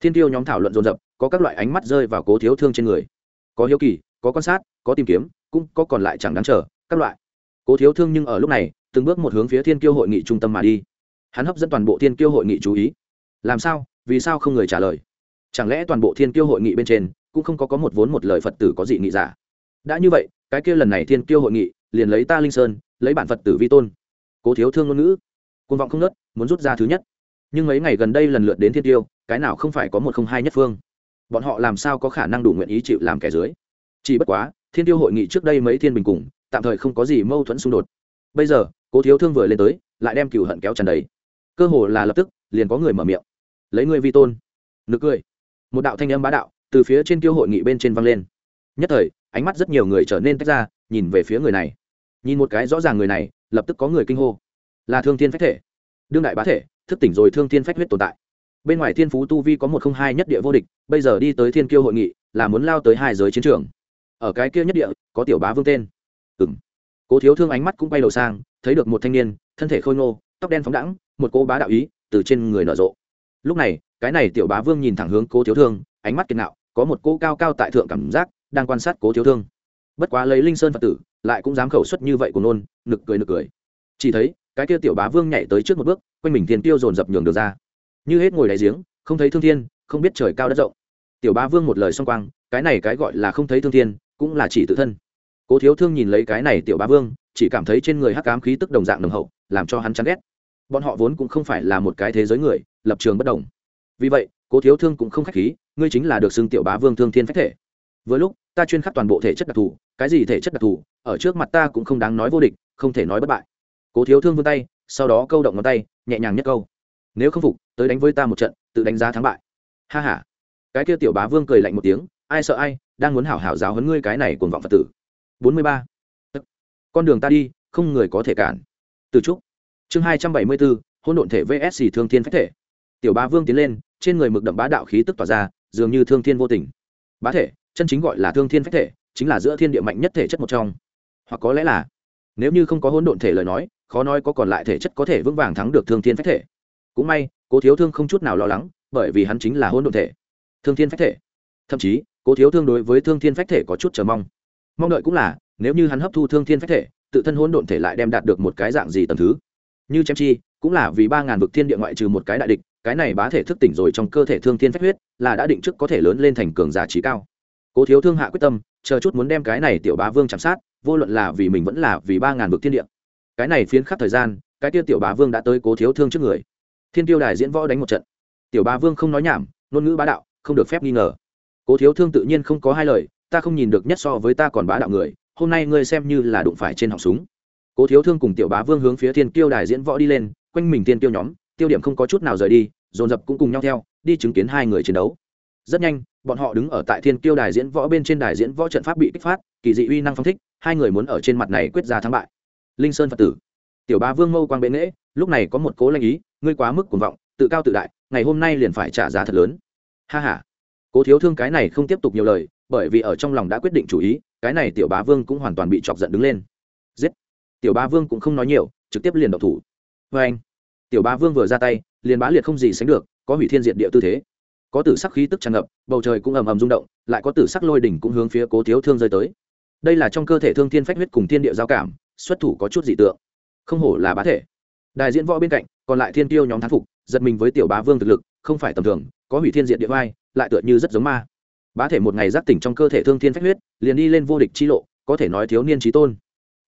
thiên tiêu nhóm thảo luận dồn dập có các loại ánh mắt rơi vào cố thiếu thương trên người có hiếu kỳ có quan sát có tìm kiếm cũng có còn lại chẳng đáng chờ, các loại. Cố thiếu thương nhưng ở lúc này, từng bước một hướng phía thiên kiêu hội nghị trung tâm mà đi. Hắn hấp dẫn toàn bộ thiên kiêu hội nghị chú ý. Làm sao? Vì sao không người trả lời? Chẳng lẽ toàn bộ thiên kiêu hội nghị bên trên cũng không có có một vốn một lời phật tử có dị nghị giả? Đã như vậy, cái kia lần này thiên kiêu hội nghị, liền lấy ta linh sơn, lấy bản phật tử vi tôn. Cố thiếu thương ngôn ngữ. Côn vọng không nớt muốn rút ra thứ nhất. Nhưng mấy ngày gần đây lần lượt đến thiên tiêu cái nào không phải có một không hai nhất phương? Bọn họ làm sao có khả năng đủ nguyện ý chịu làm kẻ dưới? Chỉ bất quá thiên tiêu hội nghị trước đây mấy thiên bình cùng, tạm thời không có gì mâu thuẫn xung đột. Bây giờ, cố thiếu thương vừa lên tới, lại đem cựu hận kéo tràn đầy. Cơ hồ là lập tức, liền có người mở miệng. Lấy người vi tôn. Nực cười. Một đạo thanh âm bá đạo từ phía trên tiêu hội nghị bên trên văng lên. Nhất thời, ánh mắt rất nhiều người trở nên tách ra, nhìn về phía người này. Nhìn một cái rõ ràng người này, lập tức có người kinh hô. Là thương thiên phách thể. Đương đại bá thể, thức tỉnh rồi thương thiên phách huyết tồn tại. Bên ngoài thiên phú tu vi có một không hai nhất địa vô địch, bây giờ đi tới thiên kiêu hội nghị, là muốn lao tới hai giới chiến trường ở cái kia nhất địa, có tiểu bá vương tên. Ừng cố thiếu thương ánh mắt cũng bay đầu sang, thấy được một thanh niên, thân thể khôi ngô, tóc đen phóng đẳng một cô bá đạo ý từ trên người nở rộ. Lúc này, cái này tiểu bá vương nhìn thẳng hướng cố thiếu thương, ánh mắt kiên nạo có một cô cao cao tại thượng cảm giác, đang quan sát cố thiếu thương. Bất quá lấy linh sơn phật tử, lại cũng dám khẩu xuất như vậy của nôn nực cười nực cười. Chỉ thấy, cái kia tiểu bá vương nhảy tới trước một bước, quanh mình thiên tiêu dồn dập nhường được ra. Như hết ngồi đáy giếng, không thấy thương thiên, không biết trời cao đất rộng. Tiểu bá vương một lời xung quang, cái này cái gọi là không thấy thương thiên cũng là chỉ tự thân. Cố thiếu thương nhìn lấy cái này tiểu bá vương, chỉ cảm thấy trên người hắc ám khí tức đồng dạng nồng hậu, làm cho hắn chán ghét. Bọn họ vốn cũng không phải là một cái thế giới người, lập trường bất đồng. Vì vậy, cố thiếu thương cũng không khách khí, ngươi chính là được xưng tiểu bá vương thương thiên phách thể. Với lúc, ta chuyên khắc toàn bộ thể chất đặc thù, cái gì thể chất đặc thù, ở trước mặt ta cũng không đáng nói vô địch, không thể nói bất bại. Cố thiếu thương vươn tay, sau đó câu động ngón tay, nhẹ nhàng nhất câu. Nếu không phục, tới đánh với ta một trận, tự đánh giá thắng bại. Ha h a cái kia tiểu bá vương cười lạnh một tiếng, ai sợ ai đang muốn hảo hảo giáo huấn ngươi cái này cuồng vọng phật tử. Bốn mươi ba. Con đường ta đi, không người có thể cản. Từ trúc. Chương hai trăm bảy mươi bốn hôn độn thể vsc thương thiên phách thể. Tiểu Ba vương tiến lên, trên người mực đậm bá đạo khí tức tỏa ra, dường như thương thiên vô tình. Bá thể, chân chính gọi là thương thiên phách thể, chính là giữa thiên địa mạnh nhất thể chất một trong. Hoặc có lẽ là, nếu như không có hỗn độn thể lời nói, khó nói có còn lại thể chất có thể vững vàng thắng được thương thiên phách thể. Cũng may, cố thiếu thương không chút nào lo lắng, bởi vì hắn chính là hỗn độn thể. Thương thiên phách thể. Thậm chí cố thiếu thương đối với thương thiên phách thể có chút chờ mong. Mong đợi cũng là, nếu như hắn hấp thu thương thiên phách thể, tự thân hỗn độn thể lại đem đạt được một cái dạng gì tầm thứ? Như chém chi, cũng là vì ba ngàn vực thiên địa ngoại trừ một cái đại địch, cái này bá thể thức tỉnh rồi trong cơ thể thương thiên phách huyết, là đã định trước có thể lớn lên thành cường giả trí cao. Cố thiếu thương hạ quyết tâm, chờ chút muốn đem cái này tiểu bá vương chạm sát, vô luận là vì mình vẫn là vì ba ngàn vực thiên địa. Cái này phiến khắc thời gian, cái tiêu tiểu bá vương đã tới cố thiếu thương trước người. Thiên tiêu đài diễn võ đánh một trận. Tiểu bá vương không nói nhảm, ngôn ngữ bá đạo, không được phép nghi ngờ cố thiếu thương tự nhiên không có hai lời, ta không nhìn được nhất so với ta còn bá đạo người, hôm nay ngươi xem như là đụng phải trên họng súng. Cố thiếu thương cùng tiểu bá vương hướng phía thiên tiêu đài diễn võ đi lên, quanh mình tiên tiêu nhóm, tiêu điểm không có chút nào rời đi, dồn dập cũng cùng nhau theo, đi chứng kiến hai người chiến đấu. Rất nhanh, bọn họ đứng ở tại thiên tiêu đài diễn võ bên trên đài diễn võ trận pháp bị kích phát, kỳ dị uy năng phong thích, hai người muốn ở trên mặt này quyết ra thắng bại. Linh sơn phật tử. Tiểu bá vương mâu quang bệ nghễ, lúc này có một cố lanh ý, ngươi quá mức cuồng vọng, tự cao tự đại, ngày hôm nay liền phải trả giá thật lớn. Ha ha cố thiếu thương cái này không tiếp tục nhiều lời, bởi vì ở trong lòng đã quyết định chủ ý, cái này tiểu bá vương cũng hoàn toàn bị chọc giận đứng lên. Giết! Tiểu bá vương cũng không nói nhiều, trực tiếp liền độc thủ. Vê anh, tiểu bá vương vừa ra tay, liền bá liệt không gì sánh được, có hủy thiên diện địa tư thế. Có tử sắc khí tức tràn ngập, bầu trời cũng ầm ầm rung động, lại có tử sắc lôi đỉnh cũng hướng phía cố thiếu thương rơi tới. Đây là trong cơ thể thương thiên phách huyết cùng thiên địa giao cảm, xuất thủ có chút dị tượng. Không hổ là bá thể. Đại diễn võ bên cạnh, còn lại thiên tiêu nhóm thán phục, giật mình với tiểu bá vương thực lực, không phải tầm thường, có hủy thiên diện địa vai lại tựa như rất giống ma. Bá thể một ngày giác tỉnh trong cơ thể thương thiên phách huyết, liền đi lên vô địch chi lộ, có thể nói thiếu niên trí tôn.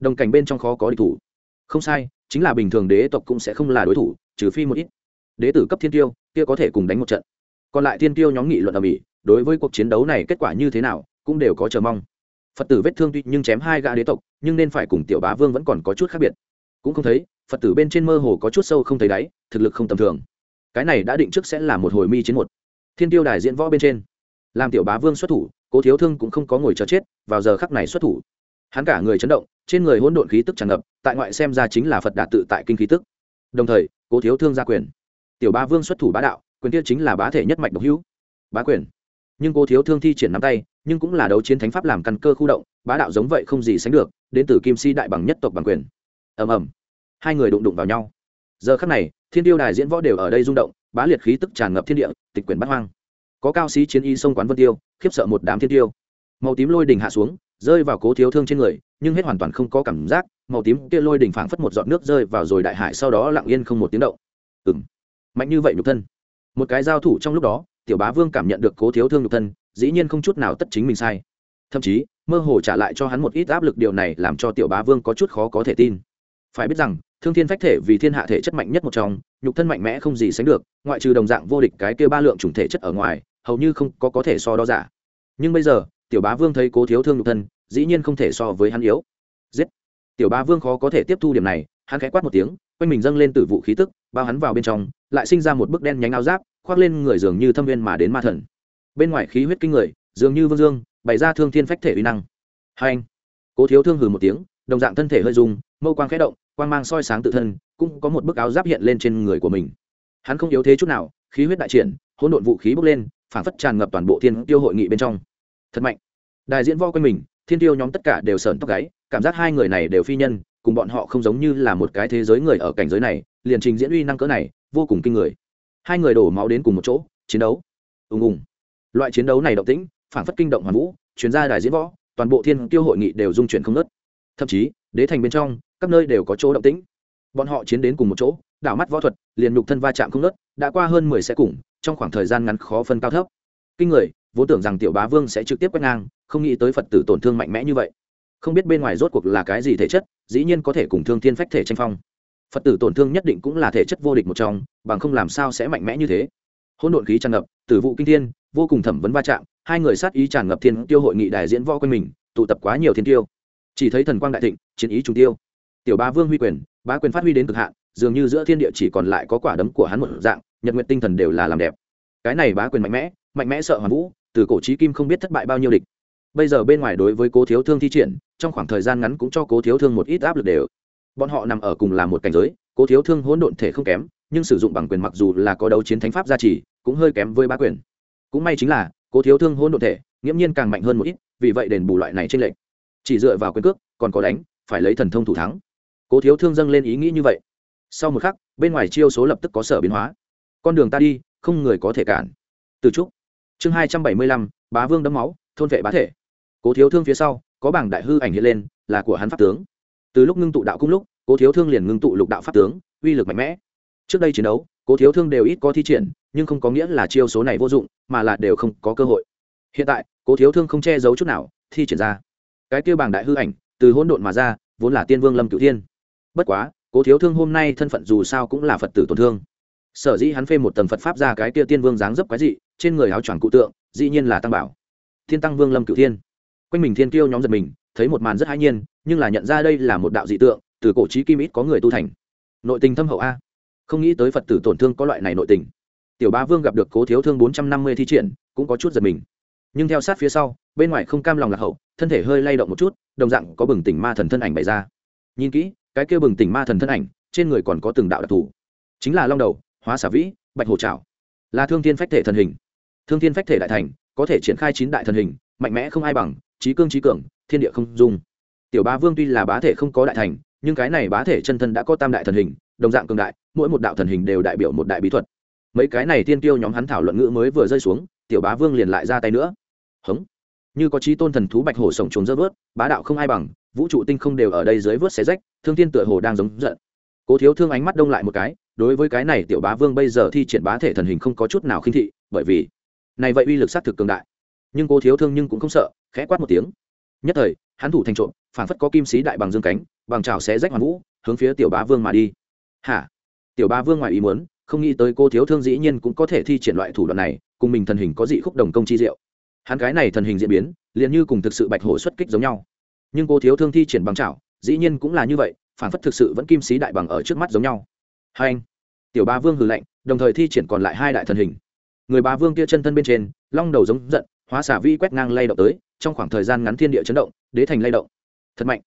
Đồng cảnh bên trong khó có địch thủ. Không sai, chính là bình thường đế tộc cũng sẽ không là đối thủ, trừ phi một ít. Đế tử cấp thiên tiêu, kia có thể cùng đánh một trận. Còn lại thiên tiêu nhóm nghị luận ở mỹ đối với cuộc chiến đấu này kết quả như thế nào, cũng đều có chờ mong. Phật tử vết thương tuy nhưng chém hai gã đế tộc, nhưng nên phải cùng tiểu bá vương vẫn còn có chút khác biệt. Cũng không thấy, phật tử bên trên mơ hồ có chút sâu không thấy đáy, thực lực không tầm thường. Cái này đã định trước sẽ là một hồi mi chiến một thiên tiêu đài diễn võ bên trên. Làm tiểu bá vương xuất thủ, cố thiếu thương cũng không có ngồi chờ chết, vào giờ khắc này xuất thủ. Hắn cả người chấn động, trên người hỗn độn khí tức tràn ngập, tại ngoại xem ra chính là phật đạt tự tại kinh khí tức. Đồng thời, cố thiếu thương gia quyền. Tiểu bá vương xuất thủ bá đạo, quyền kia chính là bá thể nhất mạch độc hữu. Bá quyền. Nhưng cố thiếu thương thi triển nắm tay, nhưng cũng là đấu chiến thánh pháp làm căn cơ khu động, bá đạo giống vậy không gì sánh được, đến từ kim si đại bằng nhất tộc bằng quyền. Ầm ầm. Hai người đụng đụng vào nhau. Giờ khắc này, thiên tiêu đài diễn võ đều ở đây rung động bá liệt khí tức tràn ngập thiên địa, tịch quyền bắt hoang. Có cao sĩ chiến y sông quán vân tiêu, khiếp sợ một đám thiên tiêu. Màu tím lôi đỉnh hạ xuống, rơi vào cố thiếu thương trên người, nhưng hết hoàn toàn không có cảm giác, màu tím kia lôi đỉnh phảng phất một giọt nước rơi vào rồi đại hải sau đó lặng yên không một tiếng động. Ừ m mạnh như vậy nhục thân. Một cái giao thủ trong lúc đó, tiểu bá vương cảm nhận được cố thiếu thương nhục thân, dĩ nhiên không chút nào tất chính mình sai. Thậm chí, mơ hồ trả lại cho hắn một ít áp lực, điều này làm cho tiểu bá vương có chút khó có thể tin. Phải biết rằng thương thiên phách thể vì thiên hạ thể chất mạnh nhất một trong, nhục thân mạnh mẽ không gì sánh được, ngoại trừ đồng dạng vô địch cái kia ba lượng chủng thể chất ở ngoài, hầu như không có có thể so đo giả. Nhưng bây giờ, tiểu bá vương thấy cố thiếu thương nhục thân, dĩ nhiên không thể so với hắn yếu. Giết! Tiểu bá vương khó có thể tiếp thu điểm này, hắn khẽ quát một tiếng, quanh mình dâng lên từ vụ khí tức, bao hắn vào bên trong, lại sinh ra một bức đen nhánh áo giáp, khoác lên người dường như thâm viên mà đến ma thần. Bên ngoài khí huyết kinh người, dường như vương dương, bày ra thương thiên phách thể uy năng. Hai anh! Cố thiếu thương hừ một tiếng, đồng dạng thân thể hơi dùng mâu quang khẽ động quang mang soi sáng tự thân, cũng có một bức áo giáp hiện lên trên người của mình. Hắn không yếu thế chút nào, khí huyết đại triển, hỗn độn vũ khí bốc lên phản phất tràn ngập toàn bộ thiên tiêu hội nghị bên trong. Thật mạnh. Đại diễn vo quanh mình, thiên tiêu nhóm tất cả đều sởn tóc gáy, cảm giác hai người này đều phi nhân, cùng bọn họ không giống như là một cái thế giới người ở cảnh giới này, liền trình diễn uy năng cỡ này, vô cùng kinh người. Hai người đổ máu đến cùng một chỗ, chiến đấu. Ùng ùng. Loại chiến đấu này động tĩnh phản phất kinh động hoàn vũ chuyên gia đài diễn võ, toàn bộ thiên tiêu hội nghị đều dung chuyển không ngớt. Thậm chí, đế thành bên trong các nơi đều có chỗ động tĩnh. Bọn họ chiến đến cùng một chỗ, đảo mắt võ thuật, liền nhục thân va chạm không nớt đã qua hơn mười xe cùng, trong khoảng thời gian ngắn khó phân cao thấp. Kinh người, vốn tưởng rằng tiểu bá vương sẽ trực tiếp quét ngang, không nghĩ tới phật tử tổn thương mạnh mẽ như vậy. Không biết bên ngoài rốt cuộc là cái gì thể chất, dĩ nhiên có thể cùng thương thiên phách thể tranh phong. Phật tử tổn thương nhất định cũng là thể chất vô địch một trong, bằng không làm sao sẽ mạnh mẽ như thế. Hỗn độn khí tràn ngập, tử vụ kinh thiên, vô cùng thẩm vấn va chạm, hai người sát ý tràn ngập thiên tiêu hội nghị đại diễn võ quanh mình, tụ tập quá nhiều thiên tiêu. Chỉ thấy thần quang đại thịnh, chiến ý trùng tiêu tiểu ba vương huy quyền, bá quyền phát huy đến cực hạn, dường như giữa thiên địa chỉ còn lại có quả đấm của hắn một dạng, nhật nguyện tinh thần đều là làm đẹp. Cái này bá quyền mạnh mẽ mạnh mẽ sợ hoàn vũ, từ cổ trí kim không biết thất bại bao nhiêu địch. Bây giờ bên ngoài đối với cố thiếu thương thi triển, trong khoảng thời gian ngắn cũng cho cố thiếu thương một ít áp lực đều. Bọn họ nằm ở cùng là một cảnh giới, cố thiếu thương hỗn độn thể không kém, nhưng sử dụng bằng quyền mặc dù là có đấu chiến thánh pháp gia trì, cũng hơi kém với bá quyền. Cũng may chính là, cố thiếu thương hỗn độn thể, nghiễm nhiên càng mạnh hơn một ít, vì vậy đền bù loại này trên lệnh chỉ dựa vào quyền cước, còn có đánh, phải lấy thần thông thủ thắng cố thiếu thương dâng lên ý nghĩ như vậy. Sau một khắc, bên ngoài chiêu số lập tức có sở biến hóa. Con đường ta đi, không người có thể cản. Từ trúc. Chương hai trăm bảy mươi lăm, bá vương đấm máu, thôn vệ bá thể. Cố thiếu thương phía sau, có bảng đại hư ảnh hiện lên, là của hắn pháp tướng. Từ lúc ngưng tụ đạo cung lúc, cố thiếu thương liền ngưng tụ lục đạo pháp tướng, uy lực mạnh mẽ. Trước đây chiến đấu, cố thiếu thương đều ít có thi triển, nhưng không có nghĩa là chiêu số này vô dụng, mà là đều không có cơ hội. Hiện tại, cố thiếu thương không che giấu chút nào, thi triển ra. Cái kêu bảng đại hư ảnh, từ hỗn độn mà ra, vốn là tiên vương lâm cửu thiên bất quá, cố thiếu thương hôm nay thân phận dù sao cũng là phật tử tổn thương. Sở dĩ hắn phê một tầng phật pháp ra cái kia tiên vương dáng dấp quái dị, trên người áo choàng cụ tượng, dĩ nhiên là tăng bảo. Thiên tăng vương lâm cửu thiên. Quanh mình thiên tiêu nhóm giật mình, thấy một màn rất hãi nhiên, nhưng là nhận ra đây là một đạo dị tượng, từ cổ trí kim ít có người tu thành. Nội tình thâm hậu a. Không nghĩ tới phật tử tổn thương có loại này nội tình. Tiểu ba vương gặp được cố thiếu thương bốn trăm năm mươi thi triển, cũng có chút giật mình. Nhưng theo sát phía sau, bên ngoài không cam lòng lạc hậu, thân thể hơi lay động một chút, đồng dạng có bừng tỉnh ma thần thân ảnh bày ra. Nhìn kỹ cái kia bừng tỉnh ma thần thân ảnh, trên người còn có từng đạo đặc thù. Chính là long đầu, hóa xả vĩ, bạch hồ trảo. Là thương thiên phách thể thần hình. Thương thiên phách thể đại thành, có thể triển khai chín đại thần hình, mạnh mẽ không ai bằng, trí cương trí cường, thiên địa không dung. Tiểu ba vương tuy là bá thể không có đại thành, nhưng cái này bá thể chân thân đã có tam đại thần hình, đồng dạng cường đại, mỗi một đạo thần hình đều đại biểu một đại bí thuật. Mấy cái này tiên tiêu nhóm hắn thảo luận ngữ mới vừa rơi xuống, tiểu bá vương liền lại ra tay nữa. Hống. Như có trí tôn thần thú bạch hổ sổng trốn dơ vớt, bá đạo không ai bằng vũ trụ tinh không đều ở đây dưới vớt xé rách, thương thiên tựa hồ đang giống giận. Cố thiếu thương ánh mắt đông lại một cái, đối với cái này tiểu bá vương bây giờ thi triển bá thể thần hình không có chút nào khinh thị, bởi vì này vậy uy lực sát thực cường đại. Nhưng cố thiếu thương nhưng cũng không sợ, khẽ quát một tiếng. Nhất thời, hắn thủ thành trộm phản phất có kim sĩ đại bằng dương cánh, bằng trào xé rách hoàn vũ, hướng phía tiểu bá vương mà đi. Hả? Tiểu bá vương ngoài ý muốn, không nghĩ tới cô thiếu thương dĩ nhiên cũng có thể thi triển loại thủ đoạn này, cùng mình thần hình có dị khúc đồng công chi diệu. Hắn cái này thần hình diễn biến, liền như cùng thực sự bạch hổ xuất kích giống nhau nhưng cô thiếu thương thi triển bằng chảo, dĩ nhiên cũng là như vậy, phản phất thực sự vẫn kim sĩ đại bằng ở trước mắt giống nhau. Hai anh, tiểu ba vương hừ lạnh, đồng thời thi triển còn lại hai đại thần hình. Người ba vương kia chân thân bên trên, long đầu giống giận, hóa xả vi quét ngang lay động tới, trong khoảng thời gian ngắn thiên địa chấn động, đế thành lay động. Thật mạnh.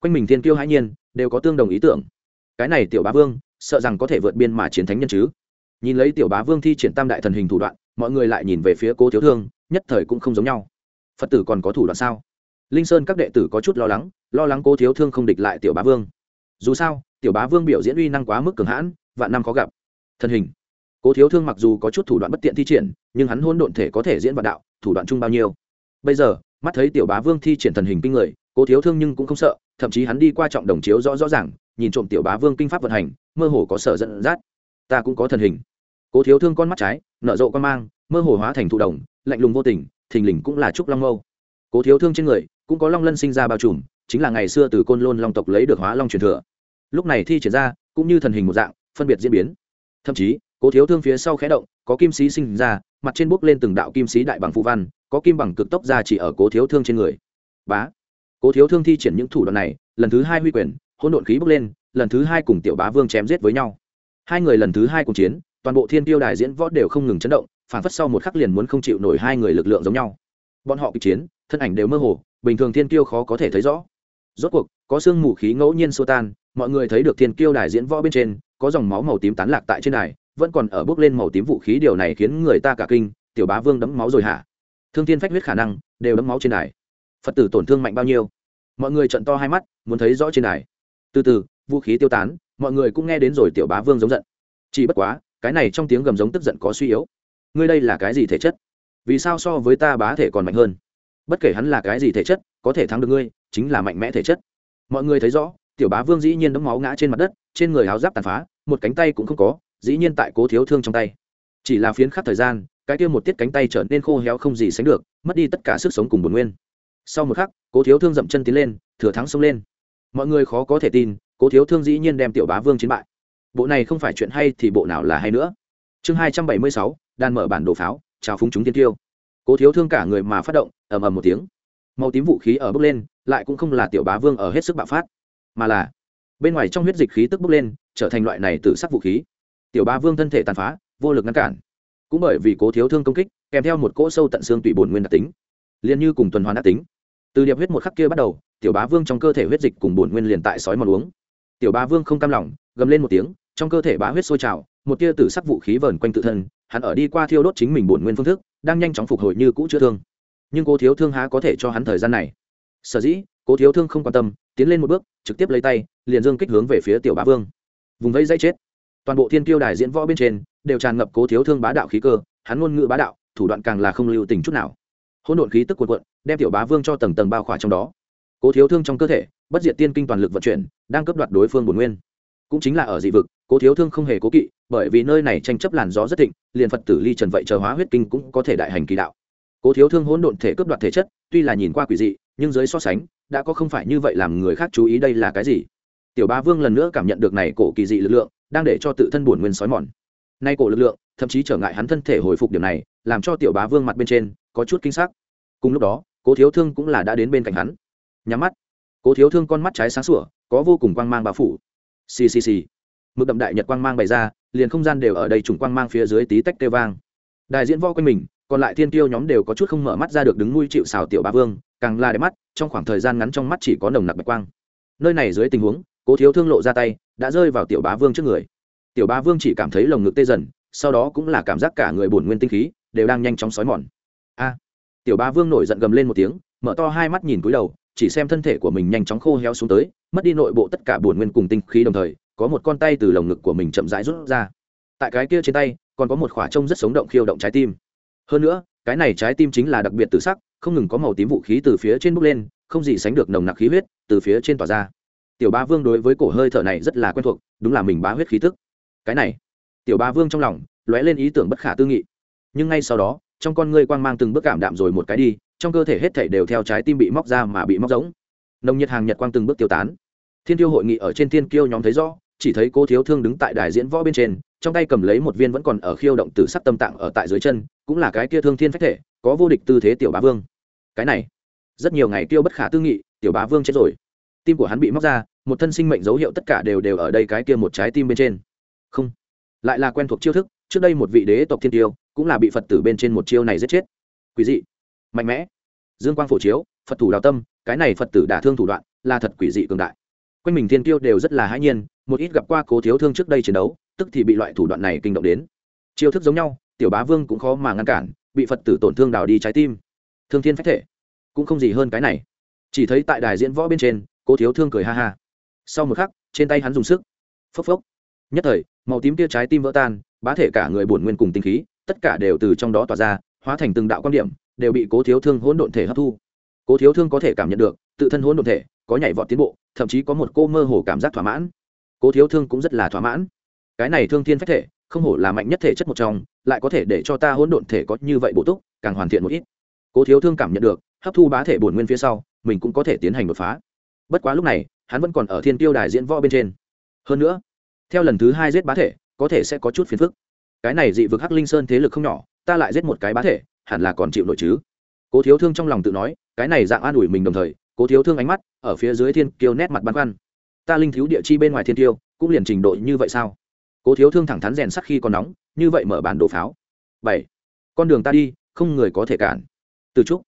Quanh mình thiên kiêu hãi nhiên, đều có tương đồng ý tưởng. Cái này tiểu bá vương, sợ rằng có thể vượt biên mà chiến thánh nhân chứ. Nhìn lấy tiểu bá vương thi triển tam đại thần hình thủ đoạn, mọi người lại nhìn về phía cố thiếu thương, nhất thời cũng không giống nhau. Phật tử còn có thủ đoạn sao? Linh sơn các đệ tử có chút lo lắng lo lắng cố thiếu thương không địch lại tiểu bá vương. Dù sao, tiểu bá vương biểu diễn uy năng quá mức cường hãn, vạn năm khó gặp. Thân hình. Cố thiếu thương mặc dù có chút thủ đoạn bất tiện thi triển, nhưng hắn hôn độn thể có thể diễn vạn đạo, thủ đoạn chung bao nhiêu. Bây giờ, mắt thấy tiểu bá vương thi triển thần hình kinh người, cố thiếu thương nhưng cũng không sợ, thậm chí hắn đi qua trọng đồng chiếu rõ rõ ràng, nhìn trộm tiểu bá vương kinh pháp vận hành, mơ hồ có sở dẫn dắt. Ta cũng có thần hình. Cố thiếu thương con mắt trái, nở rộ con mang, mơ hồ hóa thành thụ đồng, lạnh lùng vô tình, thình lình cũng là trúc long mâu. Cố thiếu thương trên người cũng có long lân sinh ra bao trùm, chính là ngày xưa từ côn lôn long tộc lấy được hóa long truyền thừa. Lúc này thi triển ra, cũng như thần hình một dạng, phân biệt diễn biến. Thậm chí, cố thiếu thương phía sau khẽ động, có kim sĩ sinh ra, mặt trên bốc lên từng đạo kim sĩ đại bằng phụ văn, có kim bằng cực tốc ra chỉ ở cố thiếu thương trên người. Bá! Cố thiếu thương thi triển những thủ đoạn này, lần thứ hai huy quyền, hỗn độn khí bốc lên, lần thứ hai cùng tiểu bá vương chém giết với nhau. Hai người lần thứ hai cùng chiến, toàn bộ thiên tiêu đài diễn võ đều không ngừng chấn động, phản phất sau một khắc liền muốn không chịu nổi hai người lực lượng giống nhau. Bọn họ kịch chiến, thân ảnh đều mơ hồ bình thường thiên Kiêu khó có thể thấy rõ. Rốt cuộc, có sương mù khí ngẫu nhiên xô tan, mọi người thấy được thiên kiêu đài diễn võ bên trên, có dòng máu màu tím tán lạc tại trên đài, vẫn còn ở bước lên màu tím vũ khí, điều này khiến người ta cả kinh, tiểu bá vương đấm máu rồi hả? Thương thiên phách huyết khả năng, đều đấm máu trên đài. Phật tử tổn thương mạnh bao nhiêu? Mọi người trận to hai mắt, muốn thấy rõ trên đài. Từ từ, vũ khí tiêu tán, mọi người cũng nghe đến rồi tiểu bá vương giống giận. Chỉ bất quá, cái này trong tiếng gầm giống tức giận có suy yếu. Ngươi đây là cái gì thể chất? Vì sao so với ta bá thể còn mạnh hơn? Bất kể hắn là cái gì thể chất, có thể thắng được ngươi, chính là mạnh mẽ thể chất. Mọi người thấy rõ, tiểu bá vương dĩ nhiên đấm máu ngã trên mặt đất, trên người háo giáp tàn phá, một cánh tay cũng không có, dĩ nhiên tại cố thiếu thương trong tay. Chỉ là phiến khắc thời gian, cái kia một tiết cánh tay trở nên khô héo không gì sánh được, mất đi tất cả sức sống cùng bồn nguyên. Sau một khắc, cố thiếu thương dậm chân tiến lên, thừa thắng xông lên. Mọi người khó có thể tin, cố thiếu thương dĩ nhiên đem tiểu bá vương chiến bại. Bộ này không phải chuyện hay thì bộ nào là hay nữa. Chương hai trăm bảy mươi sáu đan mở bản đồ pháo, chào phúng chúng tiên tiêu cố thiếu thương cả người mà phát động, ầm ầm một tiếng. Màu tím vũ khí ở bước lên, lại cũng không là tiểu bá vương ở hết sức bạo phát, mà là bên ngoài trong huyết dịch khí tức bước lên, trở thành loại này tự sắc vũ khí. Tiểu bá vương thân thể tàn phá, vô lực ngăn cản. Cũng bởi vì cố thiếu thương công kích, kèm theo một cỗ sâu tận xương tủy bổn nguyên đặc tính, liền như cùng tuần hoàn đặc tính. Từ điệp huyết một khắc kia bắt đầu, tiểu bá vương trong cơ thể huyết dịch cùng bổn nguyên liền tại sói mòn uống. Tiểu bá vương không cam lòng, gầm lên một tiếng, trong cơ thể bá huyết sôi trào, một tia tử sắc vũ khí vờn quanh tự thân hắn ở đi qua thiêu đốt chính mình bổn nguyên phương thức, đang nhanh chóng phục hồi như cũ chữa thương. Nhưng cố thiếu thương há có thể cho hắn thời gian này? Sở dĩ, cố thiếu thương không quan tâm, tiến lên một bước, trực tiếp lấy tay, liền dương kích hướng về phía tiểu bá vương. Vùng vây dây chết. Toàn bộ thiên kiêu đài diễn võ bên trên, đều tràn ngập cố thiếu thương bá đạo khí cơ, hắn ngôn ngữ bá đạo, thủ đoạn càng là không lưu tình chút nào. Hỗn độn khí tức cuộn cuộn, đem tiểu bá vương cho tầng tầng bao khỏa trong đó. Cố thiếu thương trong cơ thể, bất diệt tiên kinh toàn lực vận chuyển, đang cấp đoạt đối phương bổn nguyên cũng chính là ở dị vực, cố thiếu thương không hề cố kỵ, bởi vì nơi này tranh chấp làn gió rất thịnh, liền phật tử ly trần vậy chờ hóa huyết kinh cũng có thể đại hành kỳ đạo. Cố thiếu thương hỗn độn thể cướp đoạt thể chất, tuy là nhìn qua quỷ dị, nhưng dưới so sánh, đã có không phải như vậy làm người khác chú ý đây là cái gì. Tiểu ba vương lần nữa cảm nhận được này cổ kỳ dị lực lượng, đang để cho tự thân bổn nguyên sói mòn. Nay cổ lực lượng, thậm chí trở ngại hắn thân thể hồi phục điểm này, làm cho tiểu bá vương mặt bên trên có chút kinh sắc. Cùng lúc đó, cố thiếu thương cũng là đã đến bên cạnh hắn. Nhắm mắt. Cố thiếu thương con mắt trái sáng sủa, có vô cùng quang mang bao phủ xì xì xì mực đậm đại nhật quang mang bày ra, liền không gian đều ở đây trùng quang mang phía dưới tí tách kêu vang. Đại diễn vo quanh mình, còn lại thiên tiêu nhóm đều có chút không mở mắt ra được đứng nuôi chịu xào tiểu bá vương, càng là đẹp mắt, trong khoảng thời gian ngắn trong mắt chỉ có nồng nặc bạch quang. Nơi này dưới tình huống, cố thiếu thương lộ ra tay, đã rơi vào tiểu bá vương trước người. Tiểu bá vương chỉ cảm thấy lồng ngực tê dần, sau đó cũng là cảm giác cả người bổn nguyên tinh khí đều đang nhanh chóng sói mòn. A! Tiểu bá vương nổi giận gầm lên một tiếng, mở to hai mắt nhìn cúi đầu chỉ xem thân thể của mình nhanh chóng khô héo xuống tới, mất đi nội bộ tất cả buồn nguyên cùng tinh khí đồng thời, có một con tay từ lồng ngực của mình chậm rãi rút ra. Tại cái kia trên tay, còn có một khỏa trông rất sống động khiêu động trái tim. Hơn nữa, cái này trái tim chính là đặc biệt tự sắc, không ngừng có màu tím vũ khí từ phía trên bốc lên, không gì sánh được nồng nặc khí huyết từ phía trên tỏa ra. Tiểu ba vương đối với cổ hơi thở này rất là quen thuộc, đúng là mình bá huyết khí tức. Cái này, tiểu ba vương trong lòng lóe lên ý tưởng bất khả tư nghị. Nhưng ngay sau đó, trong con ngươi quang mang từng bước cảm đạm rồi một cái đi trong cơ thể hết thảy đều theo trái tim bị móc ra mà bị móc giống. Nồng nhiệt hàng nhật quang từng bước tiêu tán. Thiên tiêu hội nghị ở trên thiên kiêu nhóm thấy rõ, chỉ thấy cô thiếu thương đứng tại đài diễn võ bên trên, trong tay cầm lấy một viên vẫn còn ở khiêu động tử sắc tâm tạng ở tại dưới chân, cũng là cái kia thương thiên phách thể, có vô địch tư thế tiểu bá vương. Cái này, rất nhiều ngày tiêu bất khả tư nghị, tiểu bá vương chết rồi. Tim của hắn bị móc ra, một thân sinh mệnh dấu hiệu tất cả đều đều ở đây cái kia một trái tim bên trên. Không, lại là quen thuộc chiêu thức, trước đây một vị đế tộc thiên tiêu cũng là bị phật tử bên trên một chiêu này giết chết. Quý dị mạnh mẽ. Dương quang phổ chiếu, phật thủ đào tâm, cái này phật tử đả thương thủ đoạn, là thật quỷ dị cường đại. Quanh mình thiên tiêu đều rất là hãi nhiên, một ít gặp qua cố thiếu thương trước đây chiến đấu, tức thì bị loại thủ đoạn này kinh động đến. Chiêu thức giống nhau, tiểu bá vương cũng khó mà ngăn cản, bị phật tử tổn thương đào đi trái tim. Thương thiên phách thể, cũng không gì hơn cái này. Chỉ thấy tại đài diễn võ bên trên, cố thiếu thương cười ha ha. Sau một khắc, trên tay hắn dùng sức. Phốc phốc. Nhất thời, màu tím tia trái tim vỡ tan, bá thể cả người bổn nguyên cùng tinh khí, tất cả đều từ trong đó tỏa ra, hóa thành từng đạo quan điểm đều bị cố thiếu thương hỗn độn thể hấp thu. Cố thiếu thương có thể cảm nhận được, tự thân hỗn độn thể có nhảy vọt tiến bộ, thậm chí có một cô mơ hồ cảm giác thỏa mãn. Cố thiếu thương cũng rất là thỏa mãn. Cái này thương thiên phách thể, không hổ là mạnh nhất thể chất một trong, lại có thể để cho ta hỗn độn thể có như vậy bổ túc, càng hoàn thiện một ít. Cố thiếu thương cảm nhận được, hấp thu bá thể bổn nguyên phía sau, mình cũng có thể tiến hành đột phá. Bất quá lúc này, hắn vẫn còn ở thiên tiêu đài diễn võ bên trên. Hơn nữa, theo lần thứ hai giết bá thể, có thể sẽ có chút phiền phức. Cái này dị vực hắc linh sơn thế lực không nhỏ, ta lại giết một cái bá thể hẳn là còn chịu nổi chứ. Cố thiếu thương trong lòng tự nói, cái này dạng an ủi mình đồng thời, cố thiếu thương ánh mắt ở phía dưới thiên kiêu nét mặt băn khoăn. Ta linh thiếu địa chi bên ngoài thiên tiêu cũng liền trình độ như vậy sao? Cố thiếu thương thẳng thắn rèn sắc khi còn nóng, như vậy mở bản đồ pháo. Bảy. Con đường ta đi, không người có thể cản. Từ trúc